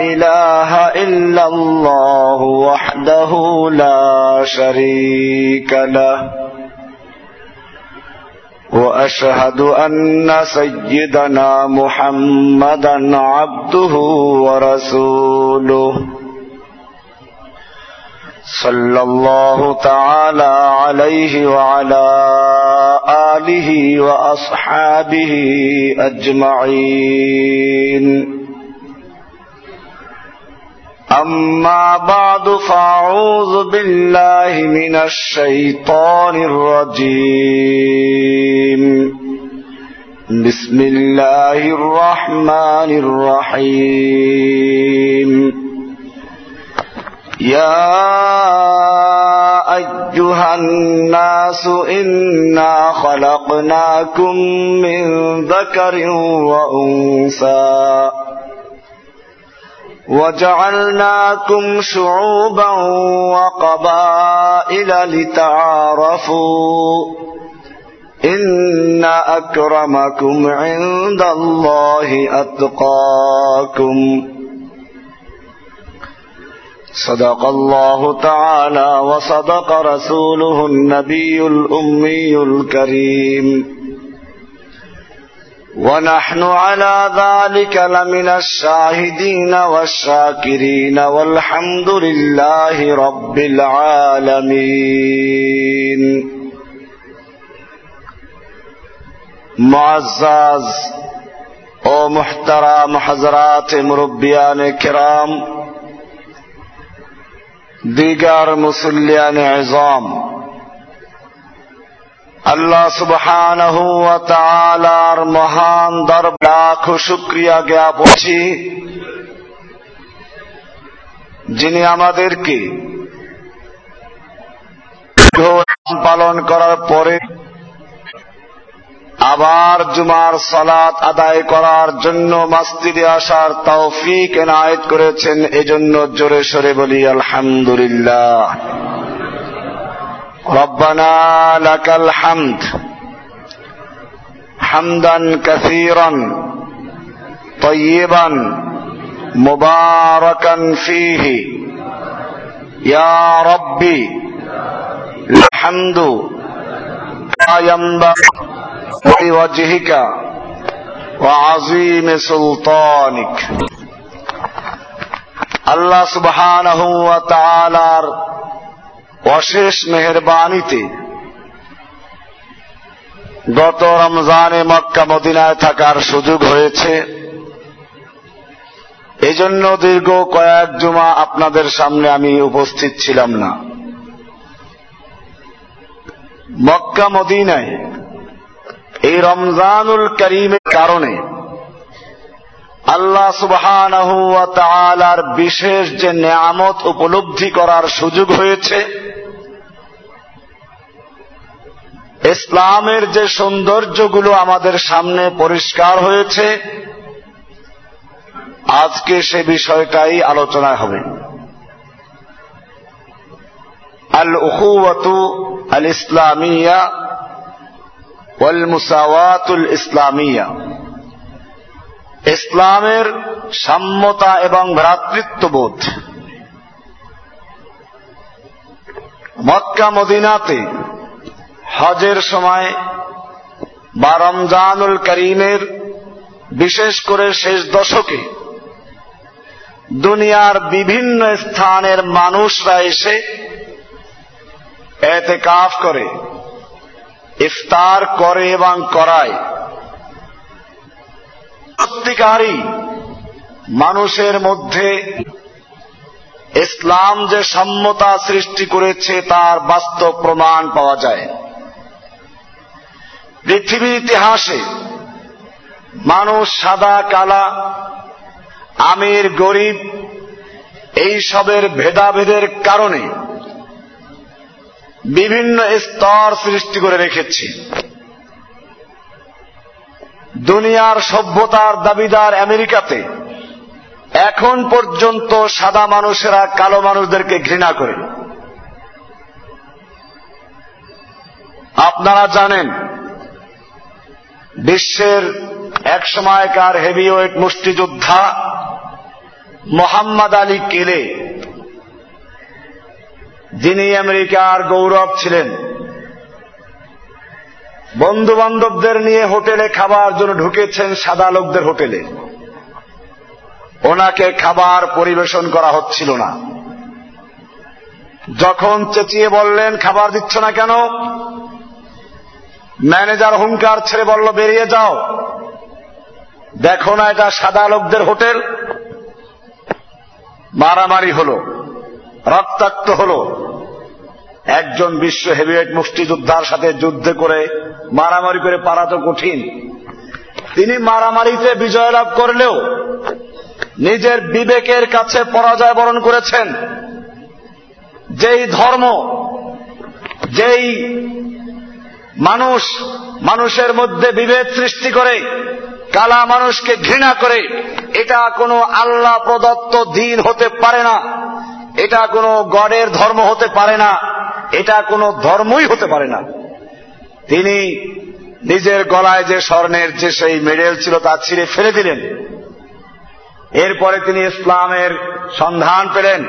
إله إلا الله وحده لا شريك له. وأشهد أن سيدنا محمدا عبده ورسوله. صلى الله تعالى عليه وعلى آله وأصحابه أجمعين. أما بعد فأعوذ بالله من الشيطان الرجيم. بسم الله الرحمن الرحيم. يا أيها الناس إنا خلقناكم من ذكر وأنثى. وجعلناكم شعوبا وقبائل لتعارفوا إن أكرمكم عند الله أتقاكم صدق الله تعالى وصدق رسوله النبي الأمي الكريم ونحن على ذلك لمن الشاهدين والشاكرين والحمد لله رب العالمين. معزاز او محترام حضرات مربیان کرام، دیگر مسلیان عظام আল্লাহ তাআলার মহান দরবার লাখ শুকরিয়া জ্ঞাপনছি যিনি আমাদেরকে পালন করার পরে আবার জুমার সালাত আদায় করার জন্য মাস্তিদে আসার তৌফিক এনায়েত করেছেন, এজন্য জোরে সরে বলি, আলহামদুলিল্লাহ। ربنا لك الحمد حمدا كثيرا طيبا مباركا فيه. يا ربي الحمد لا ينبغي لوجهك وعظيم سلطانك. اللہ سبحانہ و অশেষ মেহরবানিতে গত রমজানে মক্কা মদিনায় থাকার সুযোগ হয়েছে। এজন্য দীর্ঘ কয়েক জুমা আপনাদের সামনে আমি উপস্থিত ছিলাম না। মক্কা মদিনায় এই রমজানুল করিমের কারণে আল্লাহ তাআলার বিশেষ যে নিয়ামত উপলব্ধি করার সুযোগ হয়েছে ইসলামের যে সৌন্দর্যগুলো আমাদের সামনে পরিষ্কার হয়েছে, আজকে সে বিষয়টাই আলোচনায় হবে। আল উখুওয়াতু আল ইসলামিয়া ওয়াল মুসাওয়াতুল ইসলামিয়া ইসলামের সাম্যতা এবং ভ্রাতৃত্ববোধ। মক্কা মদিনাতে হজের সময় বা রমজানুল করিমের বিশেষ করে শেষ দশকে দুনিয়ার বিভিন্ন স্থানের মানুষরা এসে এতে কাফ করে, ইফতার করে এবং করায়। সত্যিকারই মানুষের মধ্যে ইসলাম যে সম্মতা সৃষ্টি করেছে তার বাস্তব প্রমাণ পাওয়া যায়। পৃথিবীর ইতিহাসে মানুষ সাদা, কালা, আমির, গরিব, এই সবের ভেদাভেদের কারণে বিভিন্ন স্তর সৃষ্টি করে রেখেছে। দুনিয়ার সভ্যতার দাবিদার আমেরিকাতে এখন পর্যন্ত সাদা মানুষেরা কালো মানুষদেরকে ঘৃণা করে। আপনারা জানেন বিশ্বের এক সময়কার হেভিওয়েট মুষ্টিযোদ্ধা মোহাম্মদ আলী কেলে, যিনি আমেরিকার গৌরব ছিলেন। বন্ধু বান্ধবদের নিয়ে হোটেলে খাবার জন্য ঢুকেছেন সাদা লোকদের হোটেলে। ওনাকে খাবার পরিবেশন করা হচ্ছিল না। যখন চেঁচিয়ে বললেন, খাবার দিচ্ছ না কেন? ম্যানেজার হুঙ্কার ছেড়ে বলল, বেরিয়ে যাও। দেখো না এটা সাদা লোকদের হোটেল। মারামারি হল, রক্তাক্ত হল। একজন বিশ্ব হেভিওয়েট মুষ্টিযোদ্ধার সাথে যুদ্ধ করে, মারামারি করে পারা তো কঠিন। তিনি মারামারিতে বিজয় লাভ করলেও নিজের বিবেকের কাছে পরাজয় বরণ করেছেন। যেই ধর্ম, যেই মানুষ মানুষের মধ্যে বিভেদ সৃষ্টি করে, কালা মানুষকে ঘৃণা করে। এটা কোনো আল্লাহ প্রদত্ত দিন হতে পারে না। এটা কোনো গডের ধর্ম হতে পারে না। এটা কোনো ধর্মই হতে পারে না। তিনি নিজের গলায় যে স্বর্ণের যে সেই মেডেল ছিল তা ছিঁড়ে ফেলে দিলেন। এরপরে তিনি ইসলামের সন্ধান পেলেন।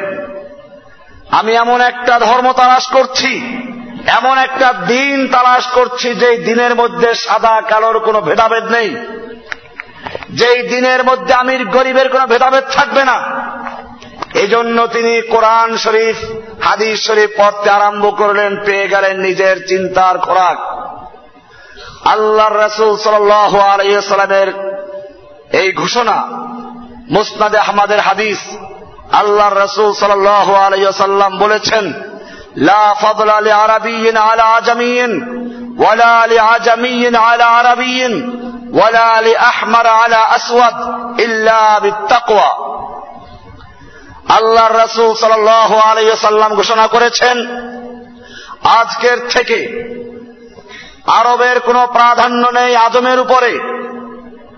আমি এমন একটা ধর্ম তালাশ করছি এমন একটা দিন তালাশ করছি যে দিনের মধ্যে সাদা কালোর কোনো ভেদাভেদ নেই। যেই দিনের মধ্যে আমির গরিবের কোনো ভেদাভেদ থাকবে না। এজন্য তিনি কোরআন শরীফ, হাদিস শরীফ পড়তে আরম্ভ করলেন, পেয়ে গেলেন নিজের চিন্তার খোরাক। আল্লাহ রসুল সাল্লামের এই ঘোষণা, মুসনাদে আহমদের হাদিস আল্লাহ রসুল সাল্লাম বলেছেন ফদল আলী আরবিন আলা আজমিন ওয়ালা আলী আজমিন আলা আরবিন ওয়ালা আলী আহমার আলা আসওয়াদ আল্লাহ রসুল সাল্লাহ আলাইসাল্লাম ঘোষণা করেছেন, আজকের থেকে আরবের কোনো প্রাধান্য নেই আজমের উপরে,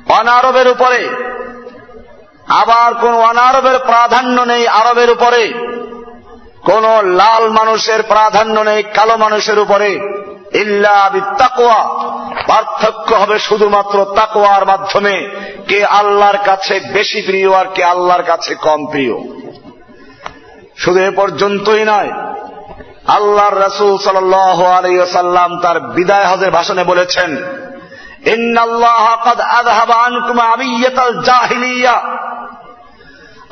অনারবের উপরে, আবার কোন অনারবের প্রাধান্য নেই আরবের উপরে। কোন লাল মানুষের প্রাধান্য নেই কালো মানুষের উপরে। তাকোয়া পার্থক্য হবে শুধুমাত্র তাকোয়ার মাধ্যমে। কে আল্লাহর কাছে বেশি প্রিয় আর কে আল্লাহর কাছে কম প্রিয়। শুধু এ পর্যন্তই নয়, আল্লাহর রসুল সাল্লাম তার বিদায় হজের ভাষণে বলেছেন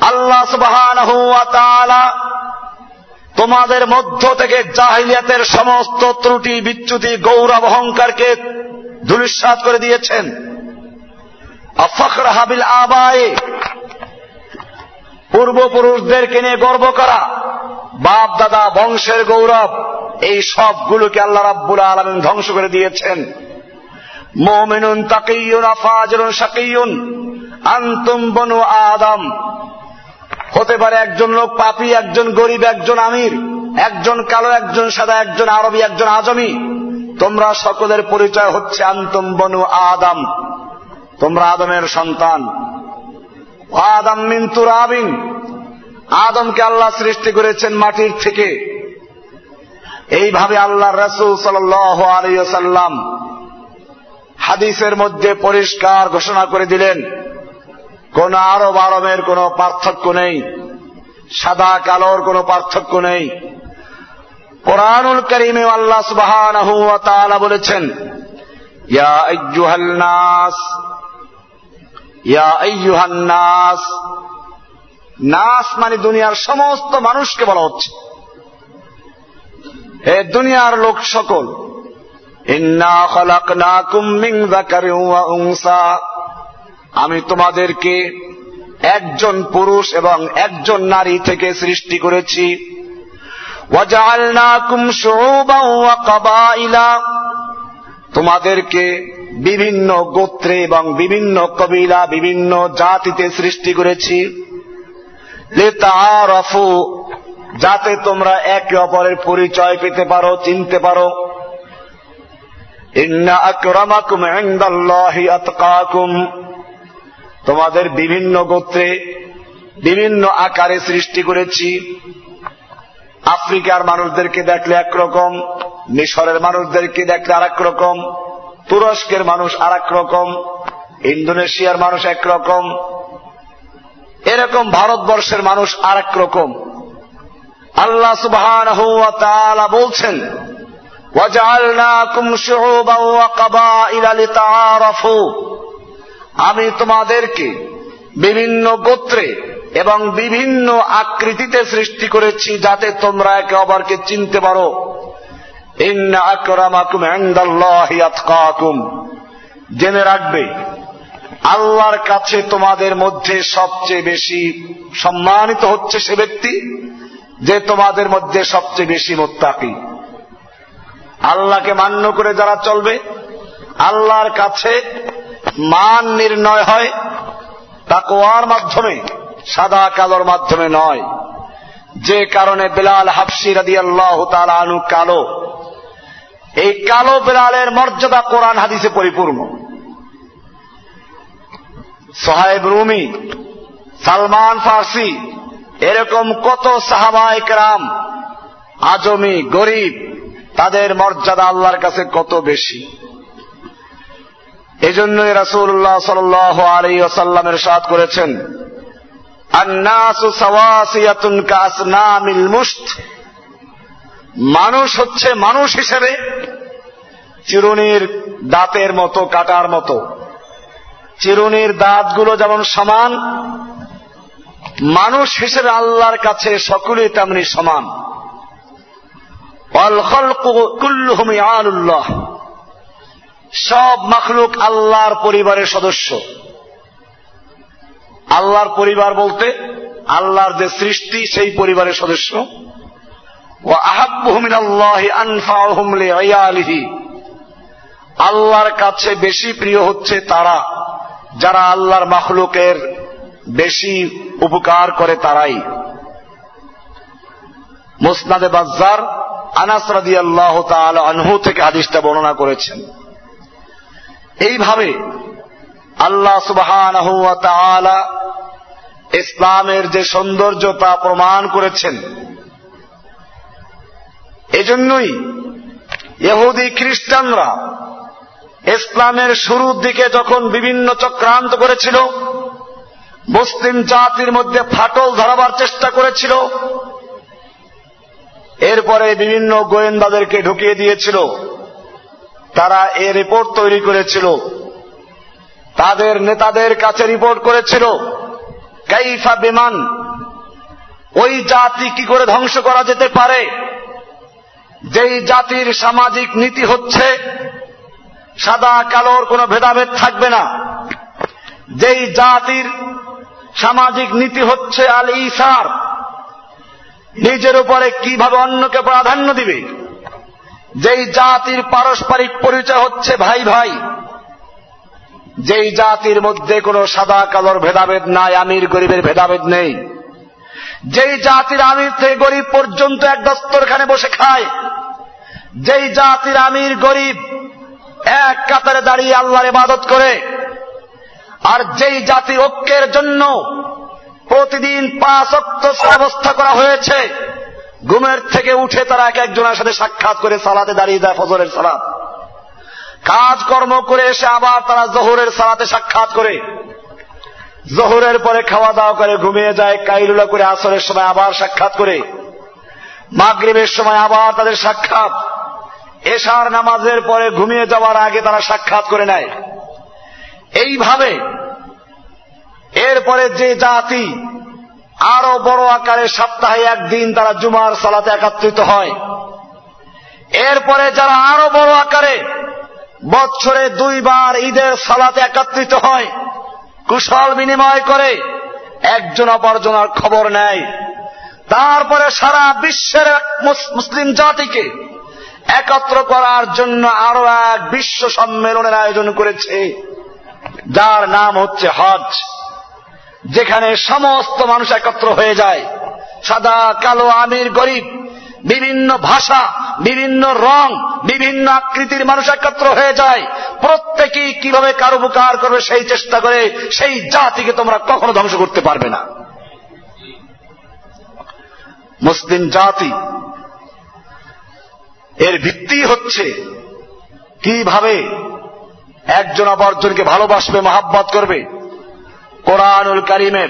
আল্লাহ তোমাদের মধ্য থেকে জাহিলিয়াতের সমস্ত ত্রুটি, বিচ্যুতি, গৌরব, অহংকারকে ধুলিস্বাদ করে দিয়েছেন। হাবিল আবায়ে পূর্বপুরুষদেরকে নিয়ে গর্ব করা বাপ দাদা বংশের গৌরব, এই সবগুলোকে আল্লাহ রাব্বুল আলমিন ধ্বংস করে দিয়েছেন। মোমিনুন তাকিউন আফাজরুন শাকিউন আন্তুম বনু আদম হতে পারে একজন লোক পাপি, একজন গরিব, একজন আমির, একজন কালো, একজন সাদা, একজন আরবি, একজন আজমি। তোমরা সকলের পরিচয় হচ্ছে আন্তম বনু আদম। তোমরা আদমের সন্তান। আদম মিন্তুর আবিন আদমকে আল্লাহ সৃষ্টি করেছেন মাটির থেকে। এইভাবে আল্লাহ রসুল সাল্লাম হাদিসের মধ্যে পরিষ্কার ঘোষণা করে দিলেন। কোন আরব আরবের কোন পার্থক্য নেই। সাদা কালোর কোন পার্থক্য নেই। কোরআনুল করিমে আল্লাহ সুবাহ বলেছেন নাস। নাস মানে দুনিয়ার সমস্ত মানুষকে বলা হচ্ছে। হে দুনিয়ার লোক সকল, ইন্না খলাকনাকুম মিন যাকারিন ওয়া উনসা। আমি তোমাদেরকে একজন পুরুষ এবং একজন নারী থেকে সৃষ্টি করেছি। তোমাদেরকে বিভিন্ন গোত্রে এবং বিভিন্ন কবিলা বিভিন্ন জাতিতে সৃষ্টি করেছি। যাতে তোমরা একে অপরের পরিচয় পেতে পারো, চিনতে পারো। ইন্না আকরামাকুম ইনদাল্লাহি আতকাকুম। তোমাদের বিভিন্ন গোত্রে বিভিন্ন আকারে সৃষ্টি করেছি। আফ্রিকার মানুষদেরকে দেখলে একরকম, মিশরের মানুষদেরকে দেখলে আর রকম তুরস্কের মানুষ আর রকম ইন্দোনেশিয়ার মানুষ একরকম, এরকম ভারতবর্ষের মানুষ আর রকম আল্লাহ সুবাহ বলছেন আমি তোমাদেরকে বিভিন্ন গোত্রে এবং বিভিন্ন আকৃতিতে সৃষ্টি করেছি যাতে তোমরা একে অপরকে চিনতে পারো। জেনে রাখবে, আল্লাহর কাছে তোমাদের মধ্যে সবচেয়ে বেশি সম্মানিত হচ্ছে সে ব্যক্তি যে তোমাদের মধ্যে সবচেয়ে বেশি মোত্তাকি। আল্লাহকে মান্য করে যারা চলবে, আল্লাহর কাছে মান নির্ণয় হয় তাকোয়ার মাধ্যমে, সাদা কালোর মাধ্যমে নয়। যে কারণে বেলাল হাফসি রাদি আল্লাহ আনু কালো। এই কালো বেলালের মর্যাদা কোরআন হাদিসে পরিপূর্ণ। সোহাইব রুমি, সালমান ফার্সি, এরকম কত সাহাবায়ক রাম আজমি, গরিব, তাদের মর্যাদা আল্লাহর কাছে কত বেশি? এজন্যই রাসুল্লাহ সাল আলী আসাল্লামের সাথ করেছেন মানুষ হচ্ছে মানুষ হিসেবে চিরুনির দাঁতের মতো, কাটার মতো। চিরুনির দাঁতগুলো যেমন সমান, মানুষ হিসেবে আল্লাহর কাছে সকলেই তেমনি সমান। সব মখলুক আল্লাহর পরিবারের সদস্য। আল্লাহর পরিবার বলতে আল্লাহর যে সৃষ্টি, সেই পরিবারের সদস্য। ও আহাবুহমিন আল্লাহ আনফাহমলিহি আল্লাহর কাছে বেশি প্রিয় হচ্ছে তারা। যারা আল্লাহর মখলুকের বেশি উপকার করে তারাই। মুসনাদে বাজার আনাস রাদি আল্লাহ আনহু থেকে হাদিসটা বর্ণনা করেছেন। এইভাবে আল্লাহ সুবাহ ইসলামের যে সৌন্দর্যতা প্রমাণ করেছেন। এজন্যই ইহুদি খ্রিস্টানরা ইসলামের শুরুর দিকে যখন বিভিন্ন চক্রান্ত করেছিল, মুসলিম জাতির মধ্যে ফাটল ধরাবার চেষ্টা করেছিল, এরপরে বিভিন্ন গোয়েন্দাদেরকে ঢুকিয়ে দিয়েছিল। তারা এ রিপোর্ট তৈরি করেছিল। তাদের নেতাদের কাছে রিপোর্ট করেছিল, কাইফা বিমান, ওই জাতি কি করে ধ্বংস করা যেতে পারে? যেই জাতির সামাজিক নীতি হচ্ছে, সাদা কালোর কোনো ভেদাভেদ থাকবে না। যেই জাতির সামাজিক নীতি হচ্ছে আল ইসার নিজের উপরে কীভাবে অন্যকে প্রাধান্য দিবে? যেই জাতির পারস্পরিক পরিচয় হচ্ছে ভাই ভাই, যেই জাতির মধ্যে কোনো সাদা কালোর ভেদাভেদ নাই, আমির গরিবের ভেদাভেদ নেই, যেই জাতির আমির থেকে গরিব পর্যন্ত এক দস্তরখানে বসে খায়, যেই জাতির আমির গরিব এক কাতারে দাঁড়িয়ে আল্লাহর ইবাদত করে, আর যেই জাতির ঐক্যের জন্য প্রতিদিন পাঁচ অক্ত ব্যবস্থা করা হয়েছে ঘুমের থেকে উঠে তারা এক একজনের সাথে সাক্ষাৎ করে সালাতে দাঁড়িয়ে যায় ফজরের সালাত। কাজকর্ম করে এসে আবার তারা জহরের সালাতে সাক্ষাৎ করে। জহরের পরে খাওয়া দাওয়া করে, ঘুমিয়ে যায়, কাইলুলা করে আসরের সময় আবার সাক্ষাৎ করে। মাগরীবের সময় আবার তাদের সাক্ষাৎ। এশার নামাজের পরে ঘুমিয়ে যাওয়ার আগে তারা সাক্ষাৎ করে নেয়। এইভাবে এরপরে যে জাতি আরও বড় আকারে সপ্তাহে একদিন তারা জুমার সালাতে একত্রিত হয়। এরপরে যারা আরও বড় আকারে বছরে দুইবার ঈদের সালাতে একত্রিত হয়, কুশল বিনিময় করে একজন অপরজনের খবর নেয়। তারপরে সারা বিশ্বের মুসলিম জাতিকে একত্র করার জন্য আরও এক বিশ্ব সম্মেলনের আয়োজন করেছে, যার নাম হচ্ছে হজ। যেখানে সমস্ত মানুষ একত্র হয়ে যায়। সাদা, কালো, আমির, গরিব, বিভিন্ন ভাষা, বিভিন্ন রং, বিভিন্ন আকৃতির মানুষ একত্র হয়ে যায়। প্রত্যেকেই কীভাবে কারও উপকার করবে সেই চেষ্টা করে সেই জাতিকে তোমরা কখনো ধ্বংস করতে পারবে না। মুসলিম জাতি, এর ভিত্তি হচ্ছে কীভাবে একজন অপরজনকে ভালোবাসবে, মহাব্বত করবে কোরআনুল করিমের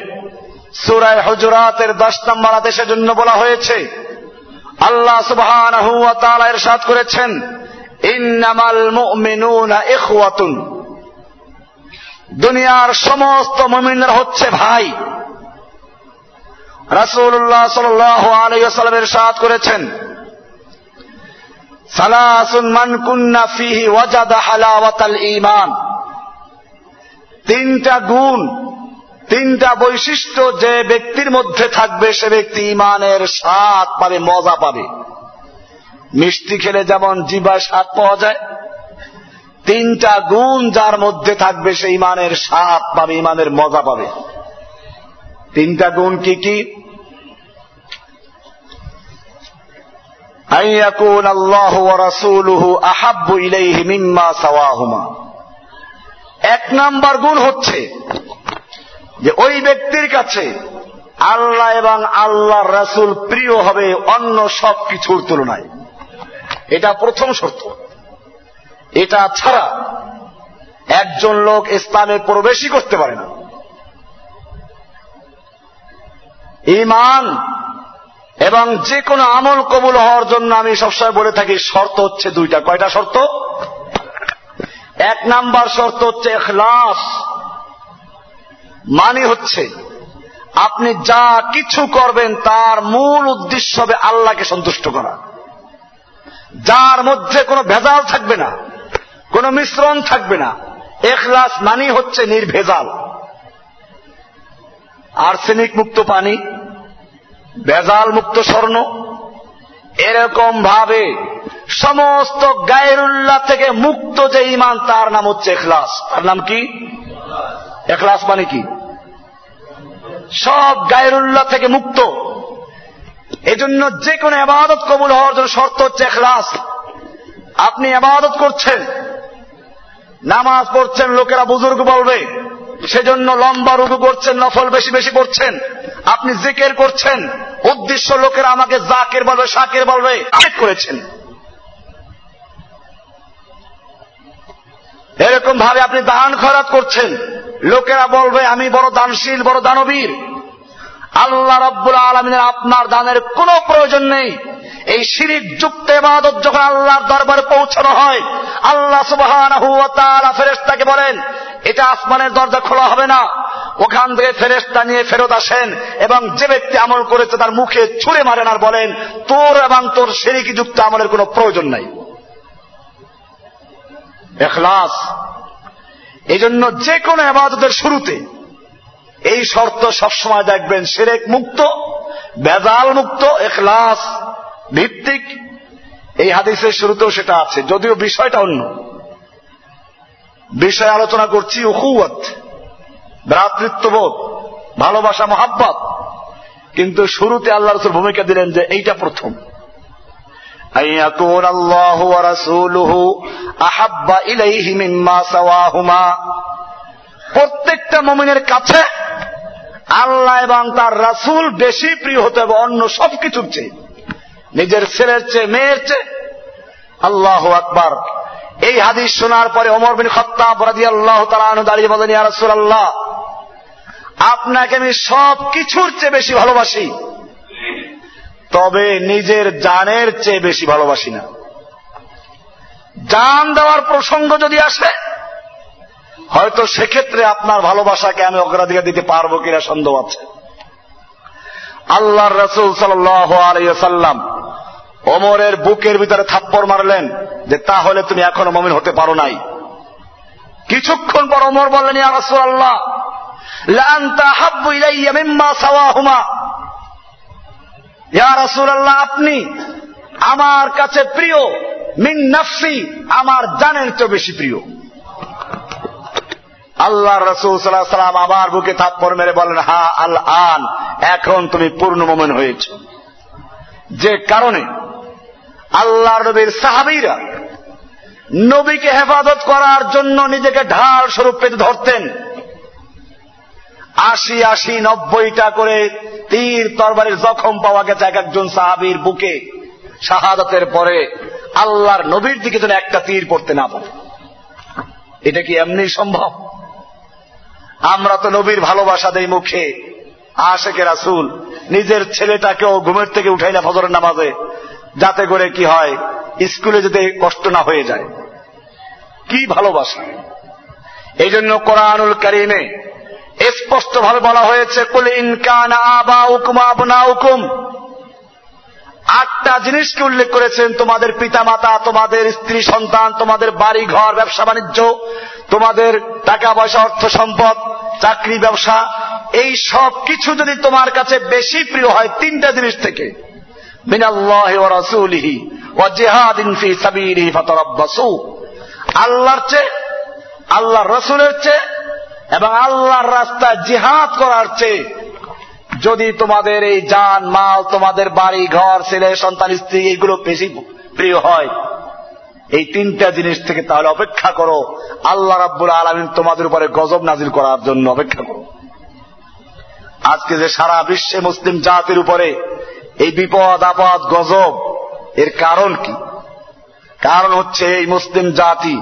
সুরায় হজরাতের দশ নম্বর আদেশের জন্য বলা হয়েছে, আল্লাহ সুবহান এরশাদ করেছেন, ইন্নামাল ইখওয়াতুন। দুনিয়ার সমস্ত মুমিনরা হচ্ছে ভাই। রাসূলুল্লাহ সাল্লাল্লাহু আলাইহি ওয়াসাল্লাম এরশাদ করেছেন, সালাসুন মান কুন্না ফিহি ওয়াজাদা হালাওয়াতাল ঈমান। তিনটা গুণ তিনটা বৈশিষ্ট্য যে ব্যক্তির মধ্যে থাকবে, সে ব্যক্তি ইমানের স্বাদ পাবে, মজা পাবে। মিষ্টি খেলে যেমন জিবার স্বাদ পাওয়া যায়, তিনটা গুণ যার মধ্যে থাকবে, সে ইমানের স্বাদ পাবে, ইমানের মজা পাবে। তিনটা গুণ কি কি? এক নাম্বার গুণ হচ্ছে যে ওই ব্যক্তির কাছে আল্লাহ এবং আল্লাহ রাসুল প্রিয় হবে অন্য সব কিছুর তুলনায়। এটা প্রথম শর্ত। এটা ছাড়া একজন লোক ইসলামে প্রবেশই করতে পারে না। ইমান এবং যে কোনো আমল কবুল হওয়ার জন্য আমি সবসময় বলে থাকি, শর্ত হচ্ছে দুইটা। কয়টা শর্ত? এক নাম্বার শর্ত হচ্ছে এখলাস। মানে হচ্ছে, আপনি যা কিছু করবেন তার মূল উদ্দেশ্য হবে আল্লাহকে সন্তুষ্ট করা। যার মধ্যে কোনো ভেজাল থাকবে না, কোনো মিশ্রণ থাকবে না, এখলাস মানি হচ্ছে নির্ভেজাল। আর্সেনিক মুক্ত পানি, ভেজাল মুক্ত স্বর্ণ, এরকম ভাবে সমস্ত গায়েরুল্লাহ থেকে মুক্ত যে ইমান তার নাম হচ্ছে এখলাস। তার নাম কি? এখলাস মানে কি? সব গায়েরুল্লাহ থেকে মুক্ত। এজন্য যে কোনো আবাদত কবুল হওয়ার জন্য শর্ত হচ্ছে এখলাস। আপনি আবাদত করছেন, নামাজ পড়ছেন, লোকেরা বুজুর্গ বলবে, সেজন্য লম্বা রুগু করছেন, নফল বেশি বেশি করছেন, আপনি জিকের করছেন, উদ্দেশ্য লোকেরা আমাকে জাকের বলবে, শাকের বলবে, আবেগ করেছেন। এরকম ভাবে আপনি দান খরাত করছেন। লোকেরা বলবে, আমি বড় দানশীল, বড় দানবীর। আল্লাহ রব্বুল আলমিনের আপনার দানের কোনো প্রয়োজন নেই। এই শিরিক যুক্ত এবাদত যখন আল্লাহর দরবারে পৌঁছানো হয়, আল্লাহ সুবাহান ফেরেস্তাকে বলেন, এটা আসমানের দরজা খোলা হবে না। ওখান থেকে ফেরেস্তা নিয়ে ফেরত আসেন এবং যে ব্যক্তি আমল করেছে তার মুখে ছুড়ে মারেন আর বলেন, তোর এবং তোর সিরিকি যুক্ত আমলের কোনো প্রয়োজন নাই। এখলাস এই জন্য যে কোনো আবাদতের শুরুতে এই শর্ত সবসময় দেখবেন সেরেক মুক্ত, বেজাল মুক্ত, এখলাস ভিত্তিক। এই হাদিসের শুরুতেও সেটা আছে, যদিও বিষয়টা অন্য। বিষয় আলোচনা করছি উকুয়ত ভ্রাতৃত্ববোধ, ভালোবাসা, মহাব্বত। কিন্তু শুরুতে আল্লাহ রসুল ভূমিকা দিলেন যে এইটা প্রথম। প্রত্যেকটা মমিনের কাছে আল্লাহ এবং তার রাসুল বেশি প্রিয় হতে হবে, অন্য সবকিছুর চেয়ে। নিজের ছেলের চেয়ে, মেয়ের চেয়ে। আল্লাহ আকবার। এই হাদিস শোনার পরে অমর বিন খত্তাব রাজি আল্লাহ তালা দাঁড়িয়ে বলেন ইয়ারসুল আল্লাহ আপনাকে আমি সব কিছুর চেয়ে বেশি ভালোবাসি। তবে নিজের জানের চেয়ে বেশি ভালোবাসি না। জান দেওয়ার প্রসঙ্গ যদি আসে, হয়তো সেক্ষেত্রে আপনার ভালোবাসাকে আমি অগ্রাধিকার দিতে পারব কিনা সন্দেহ আছে। আল্লাহর রসুল সাল্লাম ওমরের বুকের ভিতরে থাপ্পড় মারলেন যে, তাহলে তুমি এখনও মমিন হতে পারো নাই। কিছুক্ষণ পর ওমর বললেন, ইয়া রাসূলুল্লাহ, লা আনতা ইলাইয়া মিম্মা সাওয়াহুমা। ইয়া আপনি আমার কাছে প্রিয়, মিন নাফসি, আমার জানের চেয়ে বেশি প্রিয়। আল্লাহ রসুল সাল্লাহ সাল্লাম আবার বুকে থাপ্পড় মেরে বলেন, হা আল আন এখন তুমি পূর্ণ মোমেন হয়েছ। যে কারণে আল্লাহ নবীর সাহাবিরা নবীকে হেফাজত করার জন্য নিজেকে ঢাল স্বরূপ পেতে ধরতেন। আশি আশি, নব্বইটা করে তীর তরবারির জখম পাওয়া গেছে এক একজন সাহাবির বুকে। শাহাদতের পরে আল্লাহর নবীর দিকে যেন একটা তীর পড়তে না পারে। এটা কি এমনি সম্ভব? আমরা তো নবীর ভালোবাসা দেই মুখে। আশেকে রাসুল, নিজের ছেলেটাকেও ঘুমের থেকে উঠাই না ফজরের নামাজে, যাতে করে কি হয়, স্কুলে যেতে কষ্ট না হয়ে যায়। কি ভালোবাসা। এই জন্য কোরআনুল করিমে স্পষ্ট ভাবে বলা হয়েছে, কুল ইনকান আবা হুকুম আবনা হুকুম আটটা জিনিসকে উল্লেখ করেছেন, তোমাদের পিতামাতা, তোমাদের স্ত্রী, সন্তান, তোমাদের বাড়ি, ঘর, ব্যবসা, বাণিজ্য, তোমাদের টাকা পয়সা অর্থ সম্পদ, চাকরি, ব্যবসা, এই সব কিছু যদি তোমার কাছে বেশি প্রিয় হয় তিনটা জিনিস থেকে। মিনাল্লাহি আল্লাহর চেয়ে, আল্লাহর রসুলের চেয়ে এবং আল্লাহর রাস্তায় জিহাদ করার চেয়ে যদি তোমাদের এই যান মাল, তোমাদের বাড়ি, ঘর, ছেলে, সন্তান, স্ত্রী এইগুলো বেশি প্রিয় হয়, এই তিনটা জিনিস থেকে তাহলে অপেক্ষা করো। আল্লাহ রাব্বুল আলমিন তোমাদের উপরে গজব নাজির করার জন্য অপেক্ষা করো। আজকে যে সারা বিশ্বে মুসলিম জাতির উপরে এই বিপদ, আপদ, গজব, এর কারণ কি? কারণ হচ্ছে এই মুসলিম জাতি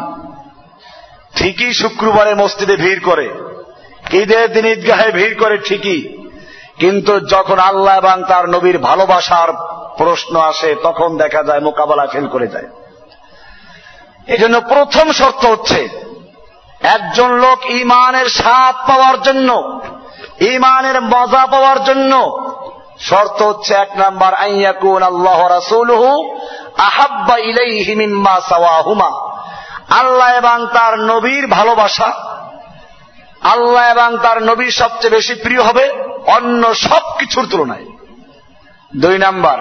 ঠিকই শুক্রবারে মসজিদে ভিড় করে। ঈদের দিন ঈদগাহে ভিড় করে ঠিকই। কিন্তু যখন আল্লাহ এবং তার নবীর ভালোবাসার প্রশ্ন আসে, তখন দেখা যায় মোকাবেলা ফেল করে যায়। এই জন্য প্রথম শর্ত হচ্ছে, একজন লোক ইমানের স্বাদ পাওয়ার জন্য ইমানের মজা পাওয়ার জন্য, শর্ত হচ্ছে এক নাম্বার, আইয়াকুন আল্লাহ রাসূলুহু আহাব্বা ইলাইহি মিম্মা সাওয়াহুমা। আল্লাহ এবং তার নবীর ভালোবাসা। আল্লাহ এবং তার নবীর সবচেয়ে বেশি প্রিয় হবে অন্য সব কিছুর তুলনায়। দুই নাম্বার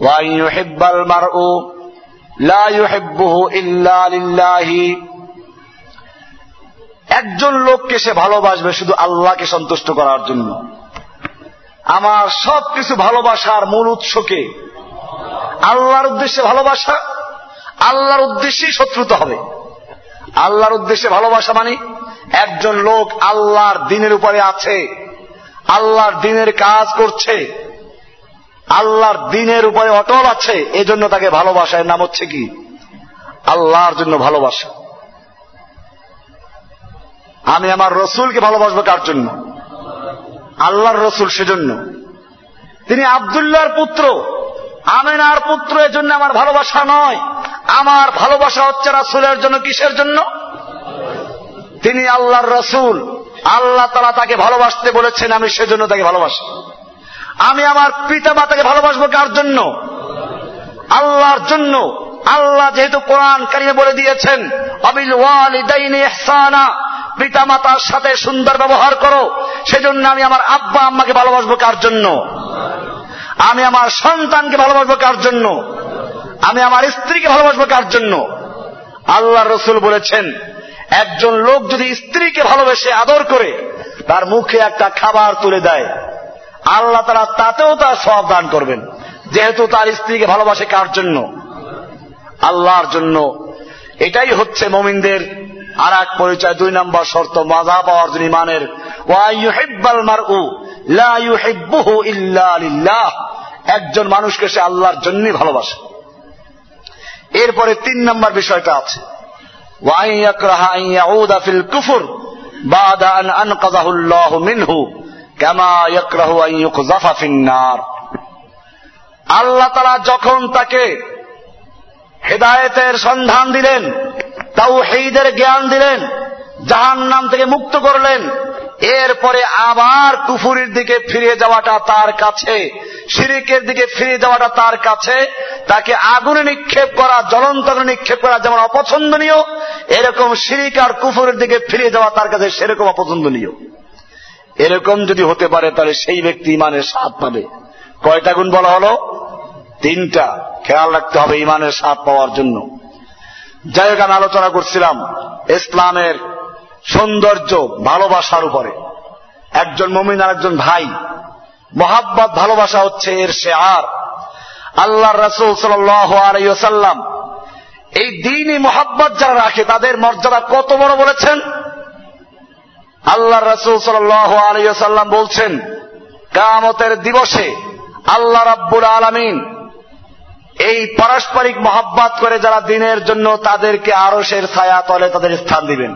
ওয়াইহিব্বাল ইল্লা লিল্লাহি। একজন লোককে সে ভালোবাসবে শুধু আল্লাহকে সন্তুষ্ট করার জন্য। আমার সব কিছু ভালোবাসার মূল উৎসকে আল্লাহর উদ্দেশ্যে ভালোবাসা আল্লাহর উদ্দেশ্যেই শত্রুতা হবে। আল্লাহর উদ্দেশ্যে ভালোবাসা মানে একজন লোক আল্লাহর দিনের উপরে আছে, আল্লাহর দিনের কাজ করছে, আল্লাহর দিনের উপরে অটল আছে, এজন্য তাকে ভালোবাসা এর নাম হচ্ছে কি? আল্লাহর জন্য ভালোবাসা। আমি আমার রসুলকে ভালোবাসবো কার জন্য? আল্লাহর রসুল সেজন্য। তিনি আবদুল্লাহর পুত্র, আমেনার পুত্র, এজন্য আমার ভালোবাসা নয়। আমার ভালোবাসা হচ্ছে রাসুলের জন্য কিসের জন্য? তিনি আল্লাহর রসুল। আল্লাহ তালা তাকে ভালোবাসতে বলেছেন, আমি সেজন্য তাকে ভালোবাসি। আমি আমার পিতা মাতাকে ভালোবাসবো কার জন্য? আল্লাহর জন্য। আল্লাহ যেহেতু কোরআন কারিমে বলে দিয়েছেন, অবিল ওয়ালিদাইনি ইহসানা। পিতা মাতার সাথে সুন্দর ব্যবহার করো। সেজন্য আমি আমার আব্বা আম্মাকে ভালোবাসবো কার জন্য? আমি আমার সন্তানকে ভালোবাসবো কার জন্য? আমি আমার স্ত্রীকে ভালোবাসবো কার জন্য? আল্লাহ রসুল বলেছেন, একজন লোক যদি স্ত্রীকে ভালোবেসে আদর করে, তার মুখে একটা খাবার তুলে দেয়। আল্লাহ তারা তাতেও তার সব দান করবেন, যেহেতু তার স্ত্রীকে ভালোবাসে কার জন্য? আল্লাহর জন্য। এটাই হচ্ছে মমিনদের আর এক পরিচয়, দুই নম্বর শর্ত, মাজা পাওয়ার জন্য ইমানের একজন মানুষকে সে আল্লাহর জন্যই ভালোবাসে। এরপরে তিন নম্বর বিষয়টা আছে। আল্লাহ তালা যখন তাকে হেদায়েতের সন্ধান দিলেন তাও হেইদের জ্ঞান দিলেন জাহান নাম থেকে মুক্ত করলেন, এরপরে আবার কুফুরির দিকে ফিরে যাওয়াটা তার কাছে শিরিকের দিকে ফিরে যাওয়াটা তার কাছে। তাকে আগুনে নিক্ষেপ করা, জ্বলন্ত নিক্ষেপ করা যেমন অপছন্দনীয়, এরকম শিরিক আর কুফুরের দিকে ফিরে যাওয়া তার কাছে সেরকম অপছন্দনীয়। এরকম যদি হতে পারে, তাহলে সেই ব্যক্তি ইমানের স্বাদ পাবে। কয়টা গুণ বলা হলো? তিনটা। খেয়াল রাখতে হবে ইমানের স্বাদ পাওয়ার জন্য। যাই হোক, আমি আলোচনা করছিলাম ইসলামের সৌন্দর্য, ভালোবাসার উপরে। একজন মমিন আর একজন ভাই। মোহাব্বত, ভালোবাসা হচ্ছে এর শেয়ার। আল্লাহ রসুল সাল্লাম এই দিনই মোহাব্বত যারা রাখে, তাদের মর্যাদা কত বড় বলেছেন? আল্লাহ রসুল সাল্লাম বলছেন কামতের দিবসে আল্লাহ রাব্বুল আলমিন এই পারস্পরিক মহাব্বাত করে যারা দিনের জন্য তাদেরকে আরসের ছায়া তলে তাদের স্থান দিবেন।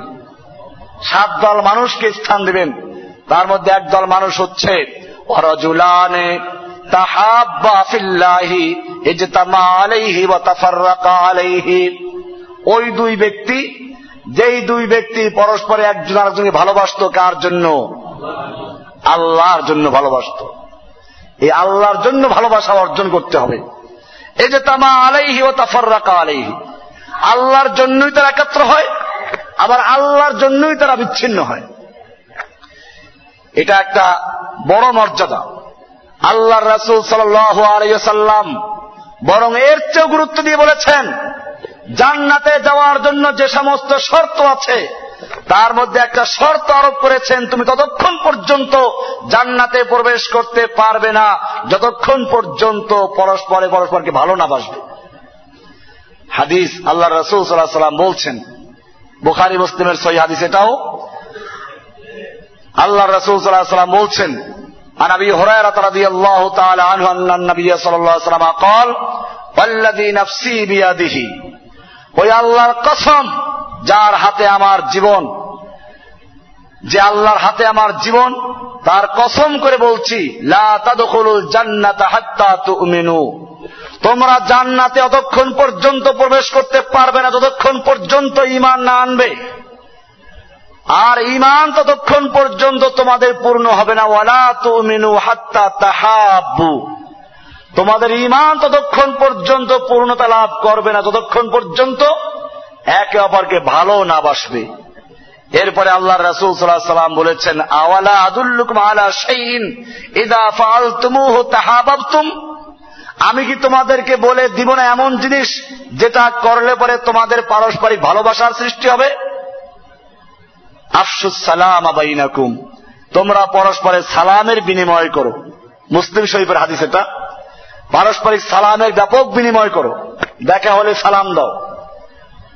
সাত দল মানুষকে স্থান দিবেন। তার মধ্যে একদল মানুষ হচ্ছে আলাইহি ওই দুই ব্যক্তি, যেই দুই ব্যক্তি পরস্পরে একজন আরেকজনকে ভালোবাসত কার জন্য? আল্লাহর জন্য ভালোবাসত। এই আল্লাহর জন্য ভালোবাসা অর্জন করতে হবে। এই যে তামা আলাইহি ও তাফাররাকা আলাইহি। আল্লাহর জন্যই তারা একাত্র হয়, আবার আল্লাহর জন্যই তারা বিচ্ছিন্ন হয়। এটা একটা বড় মর্যাদা। আল্লাহ রাসুল সাল্লাম বরং এর চেয়েও গুরুত্ব দিয়ে বলেছেন, জান্নাতে যাওয়ার জন্য যে সমস্ত শর্ত আছে, তার মধ্যে একটা শর্ত আরোপ করেছেন, তুমি ততক্ষণ পর্যন্ত জান্নাতে প্রবেশ করতে পারবে না, যতক্ষণ পর্যন্ত পরস্পরে পরস্পরকে ভালো না বাসবে। হাদিস আল্লাহ রসুল সাল্লাহ সাল্লাম বলছেন, বুখারি, মুসলিমের সই হাদিস এটাও। আল্লাহ রসুল সাল্লাহ সাল্লাম বলছেন عن ابي هريره رضي الله تعالى عنه ان النبي صلى الله عليه وسلم قال والذي نفسي بيده ওই আল্লাহর কসম যার হাতে আমার জীবন যে আল্লাহর হাতে আমার জীবন তার কসম করে বলছি লা তাদখুলুল জান্নাতা হাত্তা তুমিনু তোমরা জান্নাতে অতক্ষণ পর্যন্ত প্রবেশ করতে পারবে না যতক্ষণ পর্যন্ত ইমান না আনবে আর ইমান ততক্ষণ পর্যন্ত তোমাদের পূর্ণ হবে না। ওয়ালা তুমিনু হাত্তা তাহাবু তোমাদের ইমান ততক্ষণ পর্যন্ত পূর্ণতা লাভ করবে না। ততক্ষণ পর্যন্ত একে অপরকে ভালো না বাসবে। এরপরে আল্লাহ রাসুল সাল্লাহ সাল্লাম বলেছেন, আওয়ালা আদুল্লুক আলা সেইন ইদা ফাল তুমুহ তাহাবাবতুম? আমি কি তোমাদেরকে বলে দিব না এমন জিনিস যেটা করলে পরে তোমাদের পারস্পরিক ভালোবাসার সৃষ্টি হবে? আফসুস সালাম আবাইনাকুম তোমরা পরস্পরের সালামের বিনিময় করো। মুসলিম শরীফের হাদিস এটা। পারস্পরিক সালামের ব্যাপক বিনিময় করো। দেখা হলে সালাম দাও।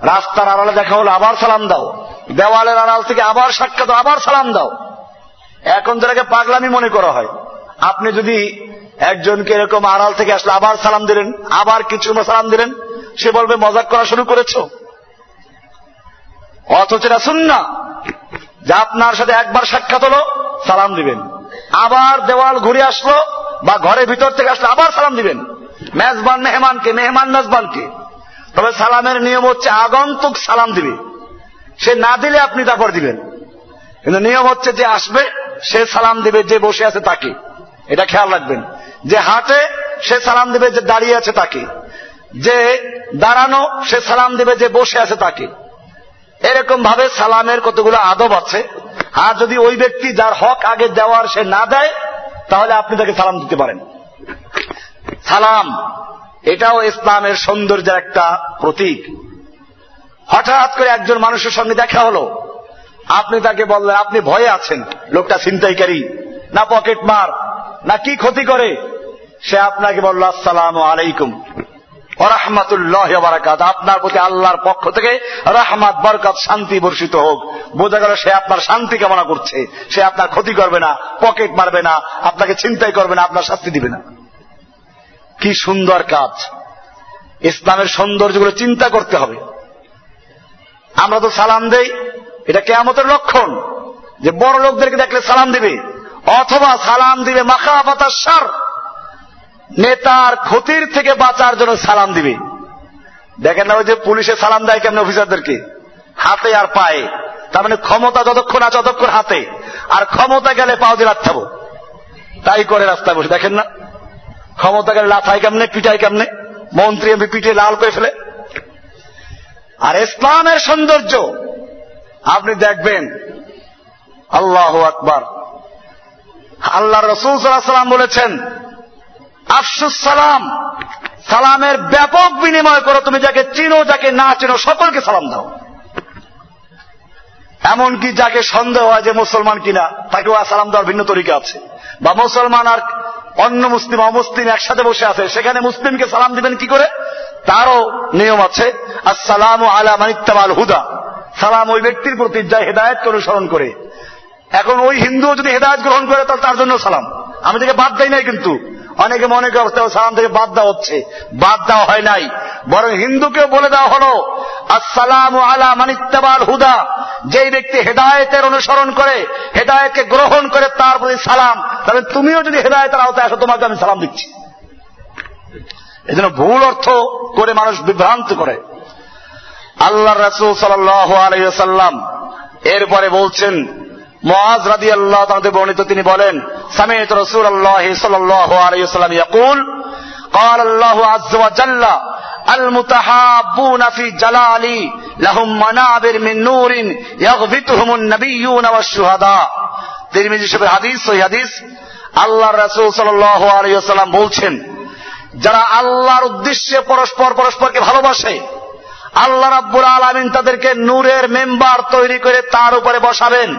রাস্তার আড়ালে দেখা হলে আবার সালাম দাও। দেওয়ালের আড়াল থেকে আবার সাক্ষাৎ আবার সালাম দাও। এখন যেটাকে পাগলামি মনে করা হয়, আপনি যদি একজনকে এরকম আড়াল থেকে আসলে আবার সালাম দিলেন, আবার কিছু সালাম দিলেন, সে বলবে, মজাক করা শুরু করেছ? অথচ এটা শুন না যে আপনার সাথে একবার সাক্ষাৎ হলো, সালাম দিবেন। আবার দেওয়াল ঘুরে আসলো বা ঘরের ভিতর থেকে আসলে, আবার সালাম দিবেন। মেজবান মেহমানকে, মেহমান মেজবানকে তবে সালামের নিয়ম হচ্ছে আগন্তুক সালাম দিবে। সে না দিলে আপনি তারপর দিবেন। কিন্তু নিয়ম হচ্ছে যে আসবে, সে সালাম দিবে যে বসে আছে তাকে। এটা খেয়াল রাখবেন। যে হাঁটে, সে সালাম দিবে যে দাঁড়িয়ে আছে তাকে। যে দাঁড়ানো, সে সালাম দিবে যে বসে আছে তাকে। এরকম ভাবে সালামের কতগুলো আদব আছে। আর যদি ওই ব্যক্তি যার হক আগে দেওয়ার সে না দেয়, তাহলে আপনি তাকে সালাম দিতে পারেন। সালাম, এটাও ইসলামের সৌন্দর্যের একটা প্রতীক। হঠাৎ করে একজন মানুষের সঙ্গে দেখা হলো। আপনি তাকে বললেন, আপনি ভয়ে আছেন, লোকটা ছিনতাইকারী, না পকেট মার, না কি ক্ষতি করে? সে আপনাকে বলল, আসসালাম আলাইকুম। আপনার প্রতি আল্লাহর পক্ষ থেকে রহমাত, বরকাত, শান্তি বর্ষিত হোক। বোঝা গেল সে আপনার শান্তি কামনা করছে। সে আপনার ক্ষতি করবে না, পকেট মারবে না, আপনাকে চিন্তাই করবে না, আপনার শাস্তি দিবে না। কি সুন্দর কাজ। ইসলামের সৌন্দর্যগুলো চিন্তা করতে হবে। আমরা তো সালাম দেই, এটা কেয়ামতের লক্ষণ। যে বড় লোকদেরকে দেখলে সালাম দিবে, অথবা সালাম দিবে মাখা পাতার সার নেতার ক্ষতির থেকে বাঁচার জন্য সালাম দিবে। দেখেন না ওই যে পুলিশে সালাম দেয় কেমন অফিসারদেরকে? হাতে আর পায়ে। তার মানে ক্ষমতা যতক্ষণ আছে ততক্ষণ হাতে। আর ক্ষমতা গেলে পাও দিয়ে রাখতে তাই করে রাস্তায় বসে। দেখেন না? ক্ষমতা গেলে লাথায় কেমনে পিটাই কেমনে? মন্ত্রী, এমপি পিটে লাল করে ফেলে। আর ইসলামের সৌন্দর্য, আপনি দেখবেন। আল্লাহ আকবার। আল্লাহ রসুল সাল্লাম বলেছেন আফসুস সালাম। সালামের ব্যাপক বিনিময় করো, তুমি যাকে চিনো, যাকে না চিনো, সকলকে সালাম দাও। এমনকি যাকে সন্দেহ হয় যে মুসলমান কিনা, তাকেও সালাম দেওয়ার ভিন্ন তরিকা আছে। বা মুসলমান আর অন্য মুসলিম, অমুসলিম একসাথে বসে আছে, সেখানে মুসলিমকে সালাম দিবেন কি করে? তারও নিয়ম আছে, আসসালাম আলা মানিত্তাবাল হুদা। সালাম ওই ব্যক্তির প্রতি যা হেদায়তকে অনুসরণ করে। এখন ওই হিন্দুও যদি হেদায়ত গ্রহণ করে তার জন্য সালাম। আমি থেকে বাদ দেয় নাই কিন্তু। অনেকে মনে করতে সালাম থেকে বাদ দেওয়া হচ্ছে। বাদ দেওয়া হয় নাই। বরং হিন্দুকেও বলে দেওয়া হলো, আসসালাম আলা মানিত্তাবাল হুদা। যেই ব্যক্তি হেদায়তের অনুসরণ করে, হেদায়তকে গ্রহণ করে তার প্রতি সালাম, তাহলে তুমিও যদি হেদায়তের আওতায় আসো তোমাকে আমি সালাম দিচ্ছি। এজন্য ভুল অর্থ করে মানুষ বিভ্রান্ত করে। আল্লাহ রসুল সাল্লাম এরপরে বলছেন মহাজ রাদি আল্লাহ তাদের বর্ণিত তিনি বলেন সামিত রসুল আল্লাহ সাল্লাম ইয়াকুল قال الله عز وجل المتحابون في جلالي لهم منابر من نور يغبطهم النبيون والشهداء তিরমিজি শরীফের হাদিস ওই হাদিস আল্লাহ রাসূল সাল্লাল্লাহু আলাইহি ওয়াসাল্লাম বলছেন যারা আল্লাহর উদ্দেশ্যে পরস্পর পরস্পরকে ভালোবাসে আল্লাহ রাব্বুল আলামিন তাদেরকে নূরের মেম্বার তৈরি করে তার উপরে বসাবেন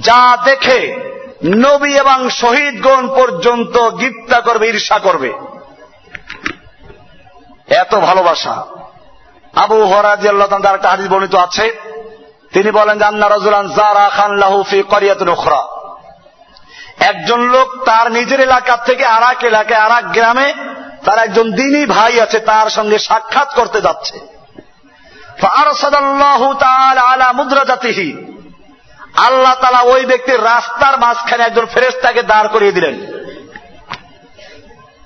যা দেখে নবী এবং শহীদগণ পর্যন্ত গিপ্তা করবে, ঈর্ষা করবে। এত ভালোবাসা। আবু হরাজি তার একটা বর্ণিত আছে। তিনি বলেন যে, আন্না রাজুলান জারা খান লাহুফি করিয়াতুন উখরা। একজন লোক তার নিজের এলাকার থেকে আর এক এলাকায় আর এক গ্রামে তার একজন দিনই ভাই আছে, তার সঙ্গে সাক্ষাৎ করতে যাচ্ছে। আলা মুদ্রাজাতিহি। আল্লাহ তালা ওই ব্যক্তির রাস্তার মাঝখানে একজন ফেরেস্তাকে দাঁড় করিয়ে দিলেন।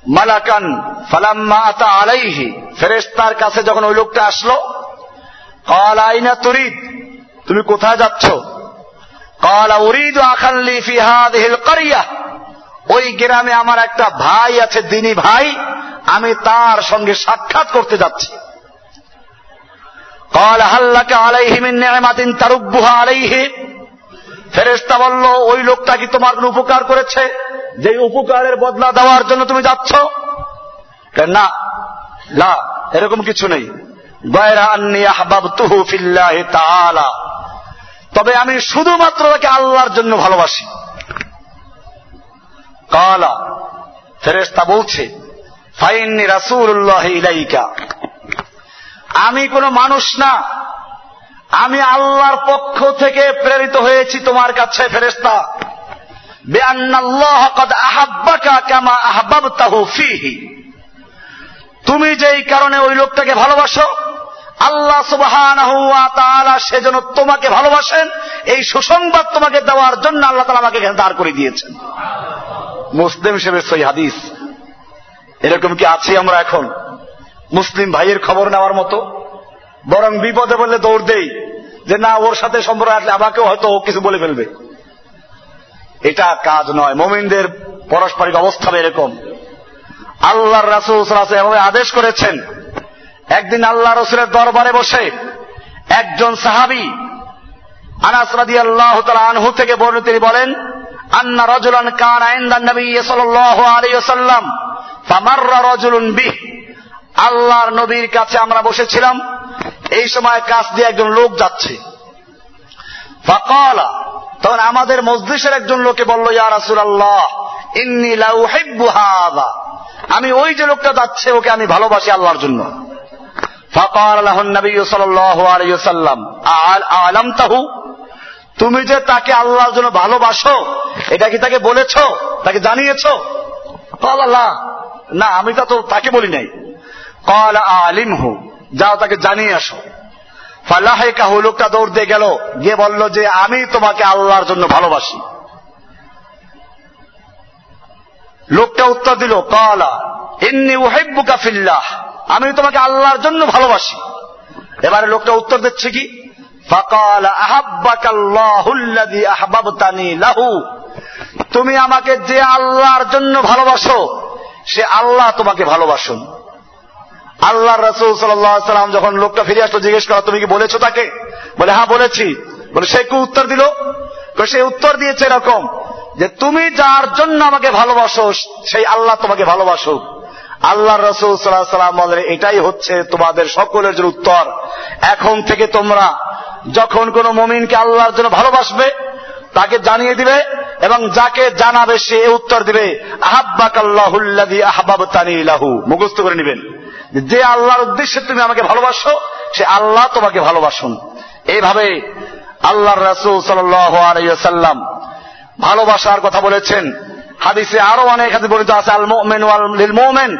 মালাকান ফালাম্মা আতা আলাইহি। ফেরেস্তার কাছে যখন ওই লোকটা আসলো, কল আইনা তরিদ? তুমি কোথায় যাচ্ছ? কল উরিদ আখাল্লি ফিহাদিল করিয়া। ওই গ্রামে আমার একটা ভাই আছে, দিনী ভাই। আমি তার সঙ্গে সাক্ষাৎ করতে যাচ্ছি। কল হাল্লাকে আলাইহি মিন নি'মাতিন তারুব্বুহা আলাইহি। ফেরেস্তা বলল, ওই লোকটা কি তোমার কোন উপকার করেছে? যে উপকারের বদলা দেওয়ার জন্য তুমি যাচ্ছ? না। না, এরকম কিছু নেই। তবে আমি শুধুমাত্র তাকে আল্লাহর জন্য ভালোবাসি। কালা ফেরেস্তা বলছে, ফাইন্নি রাসুল্লাহ ইলাইকা। আমি কোন মানুষ না। আমি আল্লাহর পক্ষ থেকে প্রেরিত হয়েছি তোমার কাছে ফেরেস্তা তুমি যেই কারণে ওই লোকটাকে ভালোবাসো, আল্লাহ সুবহান সেজন্য তোমাকে ভালোবাসেন, এই সুসংবাদ তোমাকে দেওয়ার জন্য আল্লাহ তালা আমাকে দাঁড় করে দিয়েছেন। মুসলিম হিসেবে সই হাদিস। এরকম কি আছি আমরা এখন? মুসলিম ভাইয়ের খবর নেওয়ার মতো? বরং বিপদে বললে দৌড় দেই। যে না, ওর সাথে সম্পর্ক আসলে আমাকেও হয়তো কিছু বলে ফেলবে। এটা কাজ নয়। মোমিনদের পারস্পরিক অবস্থা এরকম। আল্লাহর রাসুল এভাবে আদেশ করেছেন। একদিন আল্লাহ রসুলের দরবারে বসে একজন সাহাবি আনাস রাদি আল্লাহ আনহু থেকে বর্ণ তিনি বলেন, আন্না রজুলান কান আইন্দান নবী সাল্লাল্লাহু আলাইহি ওয়াসাল্লাম, ফামাররা রজুলুন বিহ। আল্লাহর নবীর কাছে আমরা বসেছিলাম। এই সময় কাছ দিয়ে একজন লোক যাচ্ছে। তখন আমাদের মসজিদের একজন লোকে বলল, ইয়া রাসুল আল্লাহ আমি ওই যে লোকটা যাচ্ছে, ওকে আমি ভালোবাসি আল্লাহর জন্য। তাহু তুমি যে তাকে আল্লাহর জন্য ভালোবাসো, এটা কি তাকে বলেছ? তাকে জানিয়েছো? আল্লাহ না, আমি তা তো তাকে বলি নাই। কল আলিমহু। যাও তাকে জানিয়ে আসো। ফালাহে কাহু লোকটা দৌড় দিয়ে গেল, গিয়ে বলল যে, আমি তোমাকে আল্লাহর জন্য ভালোবাসি। লোকটা উত্তর দিল, কলা এমনি ওহেব্বুকা ফিল্লাহ, আমি তোমাকে আল্লাহর জন্য ভালোবাসি। এবারে লোকটা উত্তর দিচ্ছে কি? লাহু, তুমি আমাকে যে আল্লাহর জন্য ভালোবাসো, সে আল্লাহ তোমাকে ভালোবাসুন। আল্লাহ রসুল সাল্লাম যখন লোকটা ফিরে আসলো, জিজ্ঞেস করা, তুমি কি বলেছ তাকে? বলে হ্যাঁ বলেছি। বলে, সে কি উত্তর দিল? সে উত্তর দিয়েছে এরকম যে, তুমি যার জন্য আমাকে ভালোবাসো, সেই আল্লাহ তোমাকে ভালোবাসুক। আল্লাহ রসুল সাল্লাহ সাল্লাম বলেন এটাই হচ্ছে তোমাদের সকলের জন্য উত্তর। এখন থেকে তোমরা যখন কোন মমিনকে আল্লাহর জন্য ভালোবাসবে, তাকে জানিয়ে দিবে এবং যাকে জানাবে, সে উত্তর দিবে আহাব্বাক আল্লাহুল্লাদি আহবাব তানিলাহু মুখস্থ করে নেবেন। যে আল্লাহর উদ্দেশ্যে তুমি আমাকে ভালোবাসো, সে আল্লাহ তোমাকে ভালোবাসুন। এইভাবে আল্লাহর রাসূল সাল্লাম ভালোবাসার কথা বলেছেন। হাদিসে আরও অনেক বর্ণিত আছে আল মুমিন মুমিন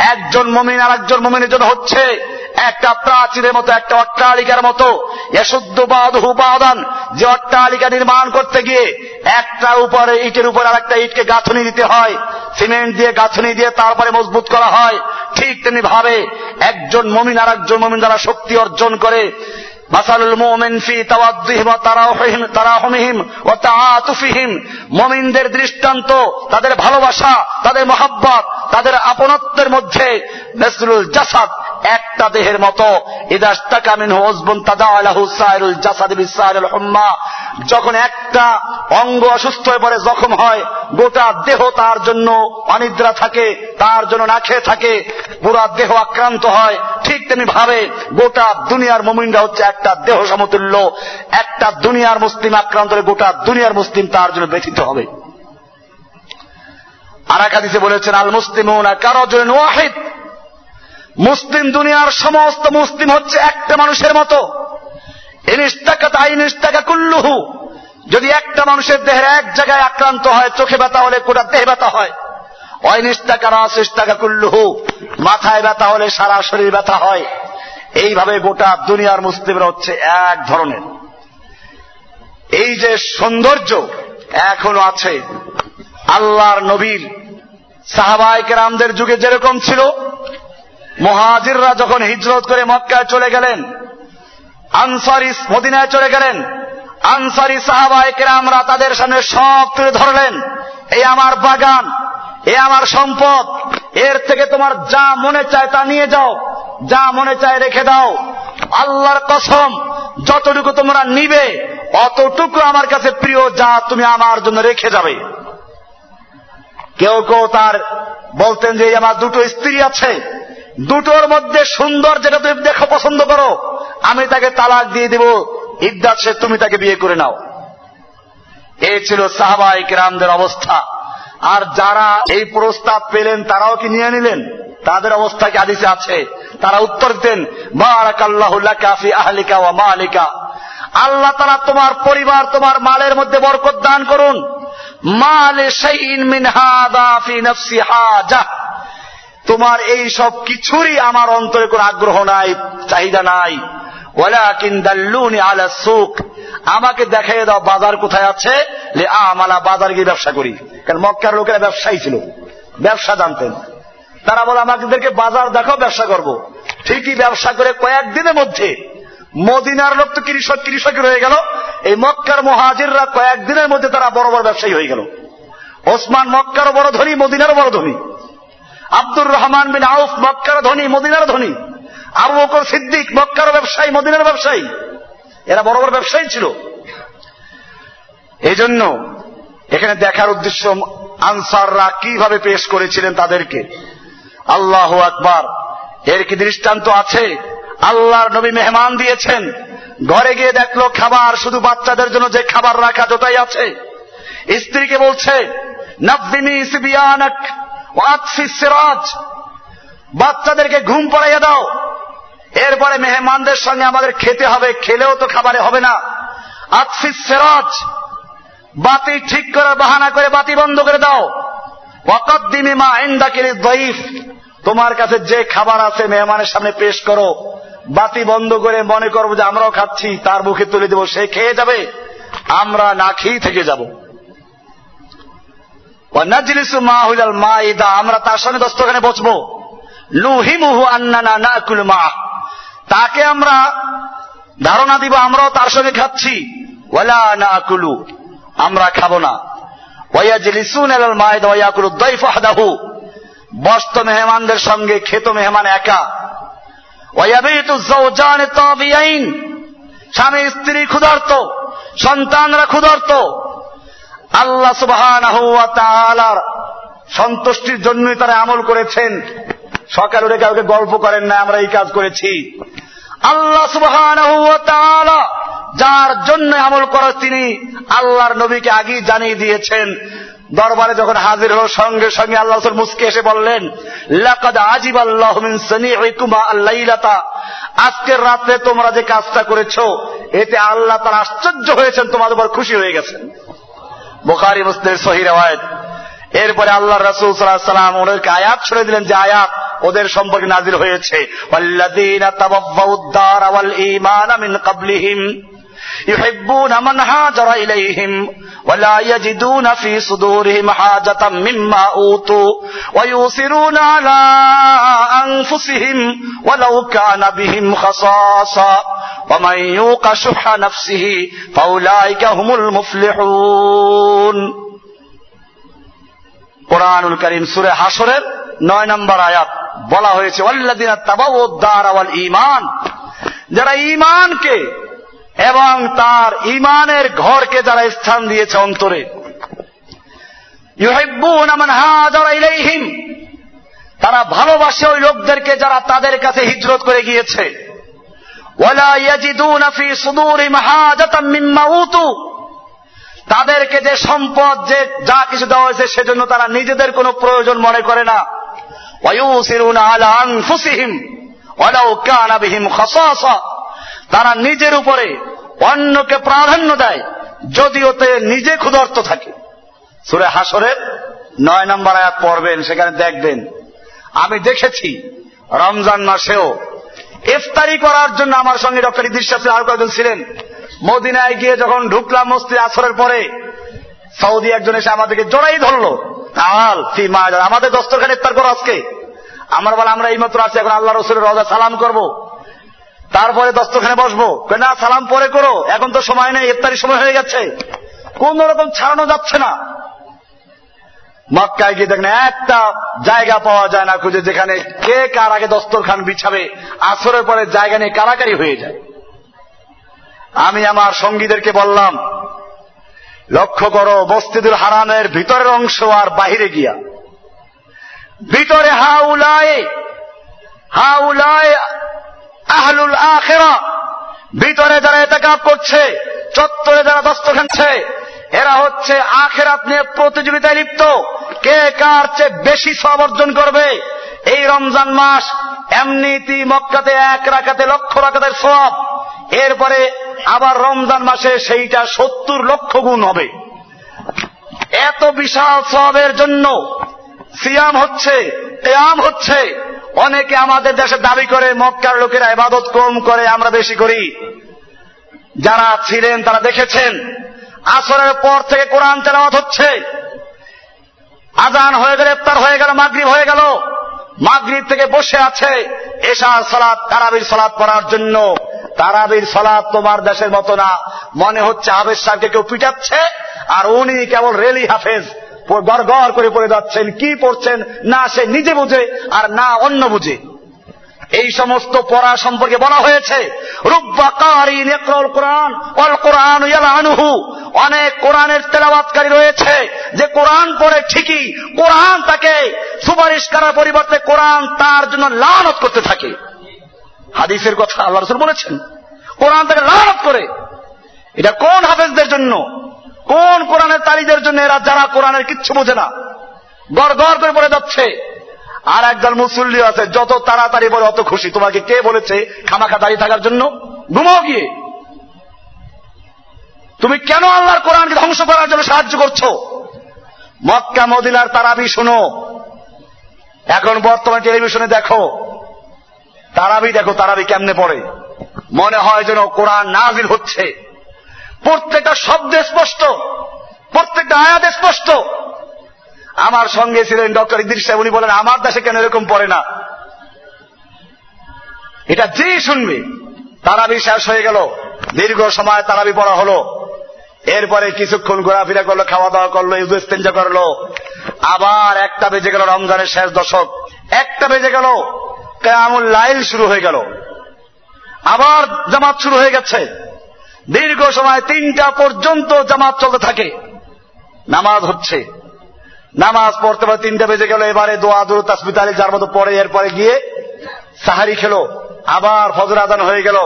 একজন মুমিন আর একজন মুমিনের জন্য হচ্ছে একটা প্রাচীরের মতো, একটা অট্টালিকার মতো। বাদহু বাদান। যে অট্টালিকা নির্মাণ করতে গিয়ে একটা উপরে ইটের উপর আর একটা ইটকে গাঁথনি দিতে হয়। সিমেন্ট দিয়ে, গাঁথনি দিয়ে তারপরে মজবুত করা হয়। ঠিক তেমনি ভাবে একজন মমিন আর একজন মমিন দ্বারা শক্তি অর্জন করে, মাসালুল মুমিন ফি তাওয়াদ্দিহিম ওয়া তারাহুহিম তারাহুমিহিম ওয়া তাআতুফিহিম। দৃষ্টান্ত, তাদের ভালোবাসা, তাদের মহাব্বত, তাদের আপনত্বের মধ্যে জাসাদ একটা দেহের মতো যখন একটা অঙ্গ অসুস্থ হয়ে পড়ে, জখম হয়, গোটা দেহ তার জন্য অনিদ্রা থাকে, তার জন্য না খেয়ে থাকে, পুরা দেহ আক্রান্ত হয়, ঠিক তেমনি ভাবে গোটা দুনিয়ার মুমিনরা হচ্ছে একটা দেহ সমতুল্য, একটা দুনিয়ার মুসলিম আক্রান্ত হলে গোটা দুনিয়ার মুসলিম তার জন্য ব্যথিত হবে। আর একাদিসে বলেছেন, আল মুসলিম কারও জন্য মুসলিম দুনিয়ার সমস্ত মুসলিম হচ্ছে একটা মানুষের মতো। ইনিস্তাকা কুল্লুহু। যদি একটা মানুষের দেহের এক জায়গায় আক্রান্ত হয়, চোখে ব্যথা হলে গোটা দেহে ব্যথা হয়। অনিস্তাকা রাসিস্তাকা কুল্লুহু। মাথায় ব্যথা হলে সারা শরীর ব্যথা হয়। এইভাবে গোটা দুনিয়ার মুসলিমরা হচ্ছে এক ধরনের। এই যে সৌন্দর্য এখনও আছে। আল্লাহর নবীর সাহাবায়ক রামদের যুগে যেরকম ছিল মহাজিররা যখন হিজরত করে মক্কায় চলে গেলেন, আনসারি মদিনায় চলে গেলেন, আনসারি সাহাবায়ক রামরা তাদের সামনে সব তুলে ধরলেন এই আমার বাগান, এ আমার সম্পদ, এর থেকে তোমার যা মনে চায় তা নিয়ে যাও, যা মনে চায় রেখে দাও। আল্লাহর কসম, যতটুকু তোমরা নিবে, অতটুকু আমার কাছে প্রিয় যা তুমি আমার জন্য রেখে যাবে। কেউ কেউ তার বলতেন যে আমার দুটো স্ত্রী আছে। দুটোর মধ্যে সুন্দর যেটা তুমি দেখো, পছন্দ করো, আমি তাকে তালাক দিয়ে দেব। ইদ্দাত সে তুমি তাকে বিয়ে করে নাও। এ ছিল সাহাবাহিক রামদের অবস্থা। আর যারা এই প্রস্তাব পেলেন, তারাও কি নিয়ে নিলেন? তাদের অবস্থা কি আদিসে আছে? তারা উত্তর দিতেন আহলিকা ওয়া মালিকা। আল্লাহ তারা তোমার পরিবার, তোমার মালের মধ্যে বরকত দান করুন। মালে মিন হাদা ফি নফসি হাজা। তোমার এই সব কিছুরই আমার অন্তরে কোনো আগ্রহ নাই, চাহিদা নাই। আমাকে দেখাই দাও বাজার কোথায় আছে। আমালা, বাজার গিয়ে ব্যবসা করি। কারণ মক্কার লোকেরা ব্যবসায়ী ছিল। ব্যবসা জানতেন। তারা বলে, আমাদেরকে বাজার দেখো ব্যবসা করব। ঠিকই ব্যবসা করে কয়েকদিনের মধ্যে মদিনার লোক তো কৃষক কৃষক রয়ে গেল। এই মক্কার মহাজিররা কয়েকদিনের মধ্যে তারা বড় বড় ব্যবসায়ী হয়ে গেল। ওসমান মক্কারও বড় ধনী, মদিনারও বড় ধনী। আব্দুর রহমান বিন আউফ মক্কার ধনী, মদিনার ধনী। আবু বকর সিদ্দিক মক্কার ব্যবসায়ী, মদিনার ব্যবসায়ী। এরা বড় বড় ব্যবসায়ী ছিল। এই জন্য এখানে দেখার উদ্দেশ্য আনসাররা কীভাবে পেশ করেছিলেন তাদেরকে। আল্লাহ আকবার। এর কি দৃষ্টান্ত আছে? আল্লাহর নবী মেহমান দিয়েছেন। ঘরে গিয়ে দেখল খাবার, শুধু বাচ্চাদের জন্য যে খাবার রাখা, যতাই আছে। স্ত্রীকে বলছে নব্বিনী সিবিয়ানক। বাচ্চাদেরকে ঘুম পড়াইয়া দাও। এরপরে মেহমানদের সঙ্গে আমাদের খেতে হবে, খেলেও তো খাবারে হবে না। আতফিস সেরাজ। বাতি ঠিক করে বাহানা করে বাতি বন্ধ করে দাও। ওয়াকদ্দিমি মা ইন্দাকিল দইফ তোমার কাছে যে খাবার আছে মেহমানের সামনে পেশ করো। বাতি বন্ধ করে মনে করব যে আমরাও খাচ্ছি, তার মুখে তুলে দেবো, সে খেয়ে যাবে। আমরা না খেয়েই থেকে যাব। আমরা তার সঙ্গে দস্তখানে বসবো। লুহিমুহু আন্নানা নাকুল মা, তাকে আমরা ধারণা দিব, আমরাও তার সঙ্গে খাচ্ছি। ওয়ালা না আকুলু আমরা খাব না। ওয়াইয়াজলিসুন আলাল মায়দা ওয়ায়াকুলু দাইফ আহদাহু বস্ত মেহমানদের সঙ্গে খেত মেহমান একা। ওয়ায়াবিতু যাওজান তাবিয়াইন, স্বামী স্ত্রী ক্ষুধার্ত, সন্তানরা ক্ষুধার্ত। আল্লাহ তাআলার সন্তুষ্টির জন্যই তারা আমল করেছেন। সকাল উঠে কাউকে গল্প করেন না, আমরা এই কাজ করেছি। আল্লাহ তাআলা যার জন্য আমল করার তিনি আল্লাহর নবীকে আগেই জানিয়ে দিয়েছেন। দরবারে যখন হাজির হল, সঙ্গে সঙ্গে আল্লাহ মুসকে এসে বললেন আজিব আল্লাহ আজকের রাত্রে তোমরা যে কাজটা করেছ, এতে আল্লাহ তার আশ্চর্য হয়েছেন, তোমাদের উপর খুশি হয়ে গেছেন। বুখারী, মুসলিমের সহি এরপরে আল্লাহ রসুল সাল্লাহ সাল্লাম ওদেরকে আয়াত ছুড়ে দিলেন যে আয়াত ওদের সম্পর্কে নাজির হয়েছে। ওয়াল্লাযীনা তাবাওয়াউদ দার ওয়াল ঈমান মিন ক্বাবলিহিম يحبون من هاجر إليهم ولا يجدون في صدورهم حاجة مما أوتوا ويوصرون على أنفسهم ولو كان بهم خصاصة ومن يوق شح نفسه فأولئك هم المفلحون কোরআনুল করিম সুরে হাসরের নয় নম্বর আয়াত বলা হয়েছে ওয়াল্লাদিনা তাবাউদ্দার ওয়াল ঈমান যারা ঈমানকে এবং তার ইমানের ঘরকে যারা স্থান দিয়েছে অন্তরে। তারা ভালোবাসে ওই লোকদেরকে যারা তাদের কাছে হিজরত করে গিয়েছে। তাদেরকে যে সম্পদ, যে যা কিছু দেওয়া হয়েছে, সেজন্য তারা নিজেদের কোনো প্রয়োজন মনে করে না। আলা আনফুসিহিম। ওয়ালাউ তারা নিজের উপরে অন্যকে প্রাধান্য দেয় যদিও তে নিজে ক্ষুধার্ত থাকে। সুরে হাসরের নয় নম্বর আয়াত পড়বেন, সেখানে দেখবেন, আমি দেখেছি রমজান মাসেও ইফতারি করার জন্য আমার সঙ্গে ডক্টর ইদির সাহেব আরও কয়েকজন ছিলেন। মদিনায় গিয়ে যখন ঢুকলাম মস্তি আসরের পরে, সৌদি একজন এসে আমাদেরকে জড়াই ধরলো। আল ফি মা আমাদের দস্তরখানে ইফতার করো আজকে। আমরা বলে, আমরা এইমাত্র আছি, এখন আল্লাহ রসুলের রজা সালাম করব। তারপরে দস্তখানে বসবো। না, সালাম পরে করো। এখন তো সময় নেই ইফতারি সময় হয়ে গেছে। কোন রকম ছাড়ানো যাচ্ছে না। মক্কায় গিয়ে দেখেন একটা জায়গা পাওয়া যায় না খুঁজে, যেখানে কে কার আগে দস্তরখান বিছাবে। আসরের পরে জায়গা নিয়ে কারাকারি হয়ে যায়। আমি আমার সঙ্গীদেরকে বললাম, লক্ষ্য করো, মসজিদুল হারামের ভিতরের অংশ আর বাহিরে গিয়া। ভিতরে হাউলায় হাউলায় আহলুল আখেরা। ভিতরে যারা এতেকাপ করছে, চত্বরে যারা দস্ত খাচ্ছে এরা হচ্ছে আখেরাত নিয়ে প্রতিযোগিতায় লিপ্ত। কে কার চেয়ে বেশি সব অর্জন করবে? এই রমজান মাস এমনিতি মক্কাতে এক রাখাতে লক্ষ রাখাতে সব এরপরে আবার রমজান মাসে সেইটা সত্তর লক্ষ গুণ হবে। এত বিশাল সবের জন্য সিয়াম হচ্ছে, তেয়াম হচ্ছে। অনেকে আমাদের দেশে দাবি করে, মক্কার লোকেরা এবাদত কম করে, আমরা বেশি করি। যারা ছিলেন, তারা দেখেছেন, আসরের পর থেকে কোরআন তেলাওয়াত হচ্ছে। আজান হয়ে গেলে, ইফতার হয়ে গেল, মাগরিব হয়ে গেল। মাগরিব থেকে বসে আছে, এশার সালাদ তারাবির সালাদ পড়ার জন্য। তারাবির সালাদ তোমার দেশের মতো না। মনে হচ্ছে হাফেজ সাহেবকে কেউ পিটাচ্ছে, আর উনি কেবল রেলি হাফেজ। গড় করে পড়ে যাচ্ছেন, কি পড়ছেন, না সে নিজে বুঝে আর না অন্য বুঝে। এই সমস্ত পড়া সম্পর্কে বলা হয়েছে অনেক কোরআনের তেলাবাতকারী রয়েছে, যে কোরআন পড়ে ঠিকই, কোরআন তাকে সুপারিশ করার পরিবর্তে কোরআন তার জন্য লানত করতে থাকে। হাদিসের কথা আল্লাহ বলেছেন, কোরআন তাকে লানত করে। এটা কোন হাফেজদের জন্য? কোন কোরআনের তারিদের জন্য এরা যারা কোরআনের কিচ্ছু বোঝে না, গড় গড় করে পড়ে যাচ্ছে। আর একদল মুসল্লি আছে, যত তাড়াতাড়ি বলে অত খুশি। তোমাকে কে বলেছে খামাখা দাঁড়িয়ে থাকার জন্য? ঘুমাও গিয়ে। তুমি কেন আল্লাহর কোরআনকে ধ্বংস করার জন্য সাহায্য করছ? মক্কা, মদিনার তারাবি শুনো। এখন বর্তমানে টেলিভিশনে দেখো। তারাবি দেখো, তারাবি কেমনে পড়ে। মনে হয় যেন কোরআন নাজিল হচ্ছে। প্রত্যেকটা শব্দ স্পষ্ট, প্রত্যেকটা আয়াত স্পষ্ট। আমার সঙ্গে ছিলেন ডক্টর ইদির সাহেব, উনি বলেন, আমার দেশে কেন এরকম পড়ে না? এটা যে শুনবে, তারাবি শেষ হয়ে গেল। দীর্ঘ সময় তারাবি পড়া হলো। এরপরে কিছুক্ষণ ঘোরাফেরা করল খাওয়া দাওয়া করল ইউজেস্তেঞ্জা করল। আবার একটা বেজে গেল রমজানের শেষ দশক। একটা বেজে গেল কেমন লাইল শুরু হয়ে গেল। আবার জামাত শুরু হয়ে গেছে। দীর্ঘ সময় তিনটা পর্যন্ত জামাত চলতে থাকে। নামাজ হচ্ছে। নামাজ পড়তে পারে তিনটা বেজে গেল, এবারে দোয়া, দুরু তাসমিত আলী যার মতো পরে এরপরে গিয়ে সাহারি খেলো। আবার ফজর আদান হয়ে গেল।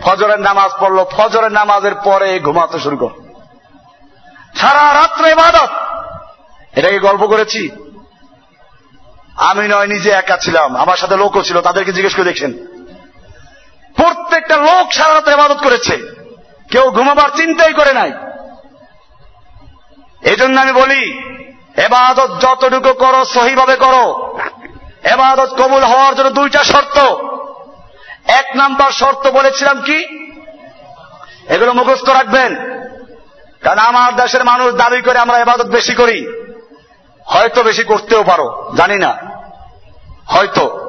ফজরের নামাজ পড়ল। ফজরের নামাজের পরে ঘুমাতে শুরু কর সারা রাত্র ইবাদত। এটাকে গল্প করেছি। আমি নয়, নিজে একা ছিলাম। আমার সাথে লোকও ছিল। তাদেরকে জিজ্ঞেস করে দেখছেন। প্রত্যেকটা লোক সারা রাত্রে ইবাদত করেছে। কেউ ঘুমাবার চিন্তাই করে নাই। এই জন্য আমি বলি, এবাদত যতটুকু করো, সহিভাবে করো। এবাদত কবুল হওয়ার জন্য দুইটা শর্ত। এক নাম্বার শর্ত বলেছিলাম কি? এগুলো মুখস্থ রাখবেন। কারণ আমার দেশের মানুষ দাবি করে আমরা এবাদত বেশি করি। হয়তো বেশি করতেও পারো, জানি না। হয়তো।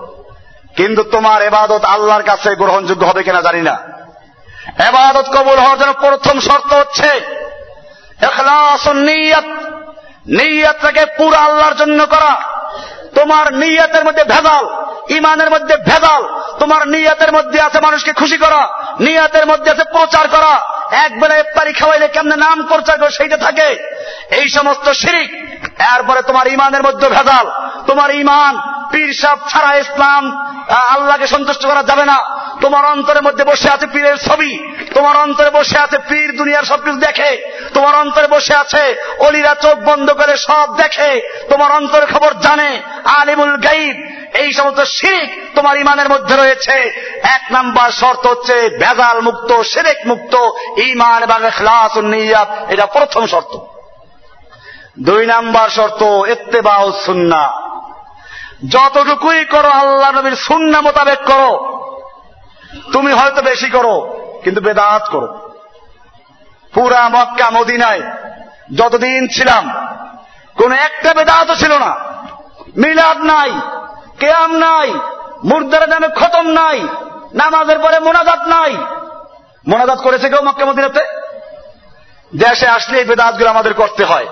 কিন্তু তোমার এবাদত আল্লাহর কাছে গ্রহণযোগ্য হবে কিনা জানি না। এবাদত কবুল হওয়ার জন্য প্রথম শর্ত হচ্ছে নিয়ত। নিয়তটাকে পুরো আল্লাহর জন্য করা। তোমার নিয়তের মধ্যে ভেজাল ইমানের মধ্যে ভেজাল তোমার নিয়তের মধ্যে আছে মানুষকে খুশি করা, নিয়তের মধ্যে আছে প্রচার করা। একবেলা ইফতারি খাওয়াইলে কেমনে নাম প্রচার করে সেইটা থাকে। এই সমস্ত শিরিক, এরপরে তোমার ইমানের মধ্যে ভেজাল তোমার ইমান পীর সাহ ছাড়া ইসলাম আল্লাহকে সন্তুষ্ট করা যাবে না। তোমার অন্তরের মধ্যে বসে আছে পীরের ছবি, তোমার অন্তরে বসে আছে পীর দুনিয়ার সবকিছু দেখে, তোমার অন্তরে বসে আছে অলিরা চোখ বন্ধ করে সব দেখে, তোমার অন্তরের খবর জানে, আলিমুল গাইব এই সমস্ত শিখ তোমার ইমানের মধ্যে রয়েছে। এক নাম্বার শর্ত হচ্ছে ভেজাল মুক্ত সেরেক মুক্ত ইমান এবং এখলাস নিয়াত, এটা প্রথম শর্ত। দুই নাম্বার শর্ত এত্তেবা সুন্না যতটুকুই করো, আল্লাহ নবীর সুন্না মোতাবেক করো। তুমি হয়তো বেশি করো, কিন্তু বেদাত করো। পুরা মক্কা, মদিনায় যতদিন ছিলাম, কোন একটা বেদাতও ছিল না। মিলাদ নাই, কেয়াম নাই, মুর্দার নামে খতম নাই, নামাজের পরে মোনাজাত নাই। মোনাজাত করেছে কেউ মক্কা, মদিনাতে? দেশে আসলে এই বেদাতগুলো আমাদের করতে হয়।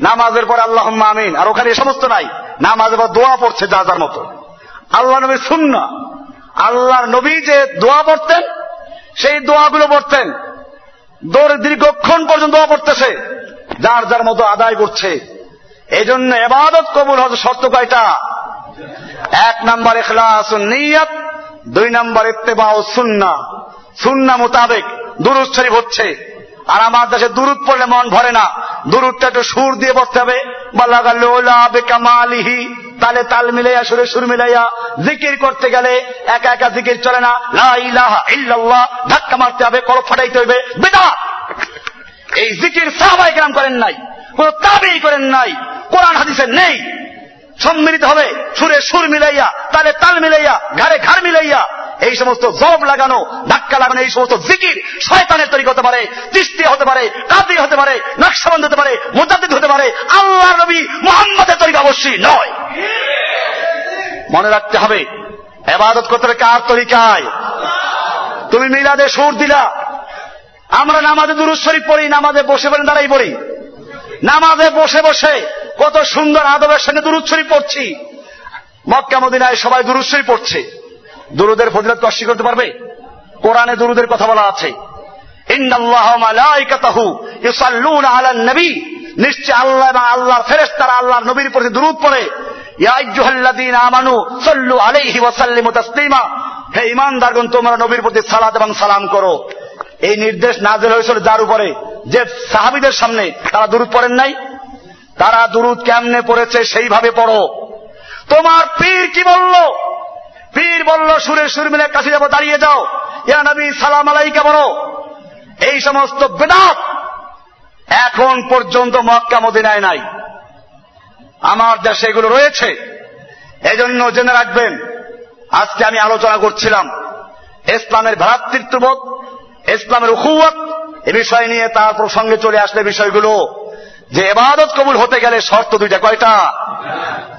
নামাজের পরে আল্লাহ আমিন, আর ওখানে এ সমস্ত নাই। নামাজের বা দোয়া পড়ছে যা যার মতো। আল্লাহ নবী শুননা আল্লাহর নবী যে দোয়া পড়তেন, সেই দোয়াগুলো পড়তেন। দৌড়ে দীর্ঘক্ষণ পর্যন্ত দোয়া পড়তেছে। যার যার মতো আদায় করছে। এই জন্য এবাদত কবুল হতে শর্ত কয়টা? এক নাম্বার এখলাস নিয়ত, দুই নাম্বার ইত্তেবা ও সুন্না। সুন্না মোতাবেক শরীফ হচ্ছে। আর আমার দেশে দুরুদ পড়লে মন ভরে না। দুরুদটা একটু সুর দিয়ে পড়তে হবে। তালে তাল মিলাইয়া, সুরে সুর মিলাইয়া জিকির করতে গেলে একা একা জিকির চলে না। লা ইলাহা ইল্লাল্লাহ, ধাক্কা মারতে হবে, কলপ ফাটাইতে হবে। বেদা! এই জিকির সাহাবাই গ্রাম করেন নাই, কোন তাবেই করেন নাই, কোরআন হাদিসের নেই। সম্মিলিত হবে। সুরে সুর মিলাইয়া, তালে তাল মিলাইয়া, ঘাড়ে ঘাড় মিলাইয়া এই সমস্ত জব লাগানো, ধাক্কা লাগানো, এই সমস্ত জিকির শয়তানের তৈরি হতে পারে তিস্তি হতে পারে কাদি হতে পারে, নকশাবন্দ হতে পারে, মুজাদ্দিদ হতে পারে আল্লাহ নবী মোহাম্মদের তৈরি অবশ্যই নয়। মনে রাখতে হবে, এবাদত করতে হবে কার তরিকায়? তুমি মিলাদে সুর দিলা। আমরা নামাজে দুরুজ শরীফ পড়ি, নামাজে বসে পড়েন দাঁড়াই পড়ি। নামাজে বসে বসে কত সুন্দর আদবের সঙ্গে দুরুদ পড়ছি। মক্কা, মদিনায় সবাই দুরুদ পড়ছে। দুরুদের ফজিলত অস্বীকার করতে পারবে? কোরআনে দুরুদের কথা বলা আছে। নিশ্চয় আল্লাহ এবং আল্লাহর ফেরেস তারা আল্লাহর নবীর প্রতি দুরুদ পড়ে। আমানু সল্লু আলাইহি ওয়াসাল্লিমু তাসলিমা। হে ইমানদারগণ তোমরা নবীর প্রতি সালাত এবং সালাম করো। এই নির্দেশ নাজেল হয়েছিল যার উপরে? যে সাহাবিদের সামনে তারা দুরুদ পড়েন নাই? তারা দুরুদ কেমনে পড়েছে সেইভাবে পড়ো। তোমার পীর কি বলল? পীর বলল, সুরে সুর মিলে কাছে যাব, দাঁড়িয়ে যাও। ইয়া নবী, সালাম আলাইকা বলো। এই সমস্ত বেদাত এখন পর্যন্ত মক্কা, মদিনায় নাই। আমার দেশে এগুলো রয়েছে। এজন্য জেনে রাখবেন, আজকে আমি আলোচনা করছিলাম ইসলামের ভ্রাতৃত্ববোধ, ইসলামের উখুয়াত এ বিষয় নিয়ে তার প্রসঙ্গে চলে আসলে বিষয়গুলো যে এবাদত কবুল হতে গেলে শর্ত দুইটা, কয়টা?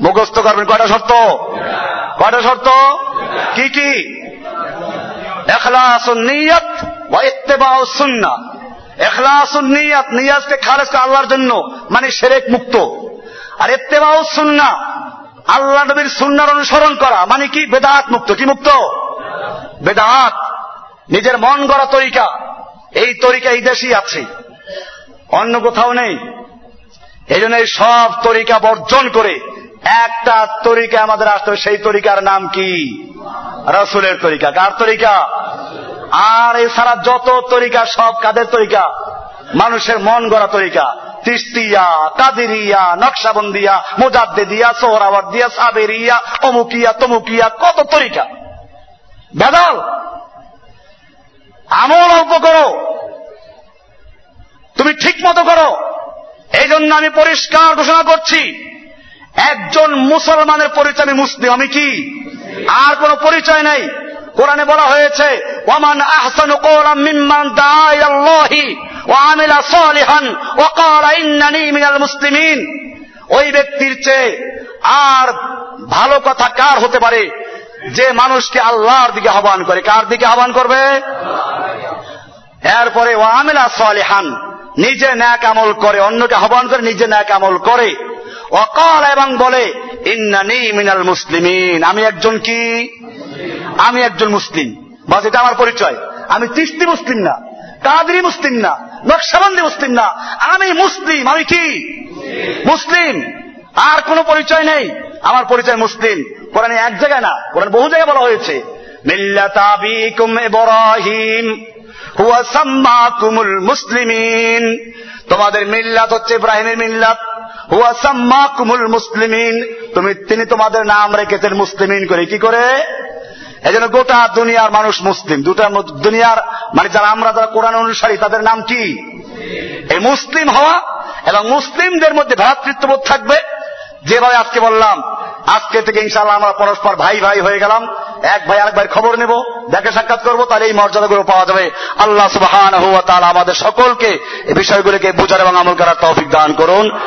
মুখস্থ করবেন, কয়টা শর্ত? কয়টা শর্ত? কি কি? আল্লাহর জন্য মানে সেরেক মুক্ত। আর এত্তেবাউ সুন্না, আল্লাহ নবীর সুন্নার অনুসরণ করা মানে কি? বেদাত মুক্ত। কি মুক্ত? বেদাত। নিজের মন গড়া তরিকা। এই তরিকা এই দেশেই আছে। অন্য কোথাও নেই। এই জন্য সব তরিকা বর্জন করে একটা তরিকা আমাদের আসতে হবে, সেই তরিকার নাম কি? রসুলের তরিকা। কার তরিকা? আর এছাড়া যত তরিকা, সব কাদের তরিকা? মানুষের মন গড়া তরিকা। তিস্তিয়া, কাদিরিয়া, নকশাবন্দিয়া, মোজাদ্দেদিয়া, সোহরাওয়ার্দিয়া, সাবেরিয়া, অমুকিয়া, তমুকিয়া, কত তরিকা? বেদাল আমল অল্প করো। মতো করো। এই জন্য আমি পরিষ্কার ঘোষণা করছি, একজন মুসলমানের পরিচয় আমি মুসলিম, আমি কি? আর কোন পরিচয় নেই। কোরআনে বলা হয়েছে ওমান আহসানু কওলাম মিম্মান ইন্নানি মিনাল মুসলিমিন। ওই ব্যক্তির চেয়ে আর ভালো কথা কার হতে পারে? যে মানুষকে আল্লাহর দিকে আহ্বান করে। কার দিকে আহ্বান করবে? এরপরে ও আমিলা সালিহান নিজে ন্যাক আমল করে, অন্যকে আহ্বান করে নিজে ন্যাক আমল করে। অকাল এবং বলে, ইন্নানি মিনাল মুসলিমিন। আমি একজন কি? আমি একজন মুসলিম। বাস, এটা আমার পরিচয়। আমি তিস্তি মুসলিম না, কাদরি মুসলিম না, নকশাবন্দি মুসলিম না। আমি মুসলিম, আমি কি? মুসলিম। আর কোন পরিচয় নেই। আমার পরিচয় মুসলিম। কোরআনে এক জায়গায় না, কোরআন বহু জায়গায় বলা হয়েছে মিল্লাতাবিকুম ইব্রাহিম। মুসলিমিন। তোমাদের মিল্লাত হচ্ছে ইব্রাহিমের মিল্লাত। হুয়া সাম্মাকুমুল মুসলিমিন। তুমি, তিনি তোমাদের নাম রেখেছেন মুসলিমিন করে। কি করে? এই জন্য গোটা দুনিয়ার মানুষ মুসলিম। দুটা দুনিয়ার মানে যারা আমরা, যারা কোরআন অনুসারী, তাদের নাম কি? এই মুসলিম হওয়া এবং মুসলিমদের মধ্যে ভ্রাতৃত্ববোধ থাকবে। যেভাবে আজকে বললাম আজকে থেকে ইনশাল্লাহ আমরা পরস্পর ভাই ভাই হয়ে গেলাম। এক ভাই আরেক ভাই খবর নেব, দেখে সাক্ষাৎ করব, তাহলে এই মর্যাদাগুলো পাওয়া যাবে। আল্লাহ সুবাহ আমাদের সকলকে এই বিষয়গুলিকে বুঝার এবং আমল করার তৌফিক দান করুন।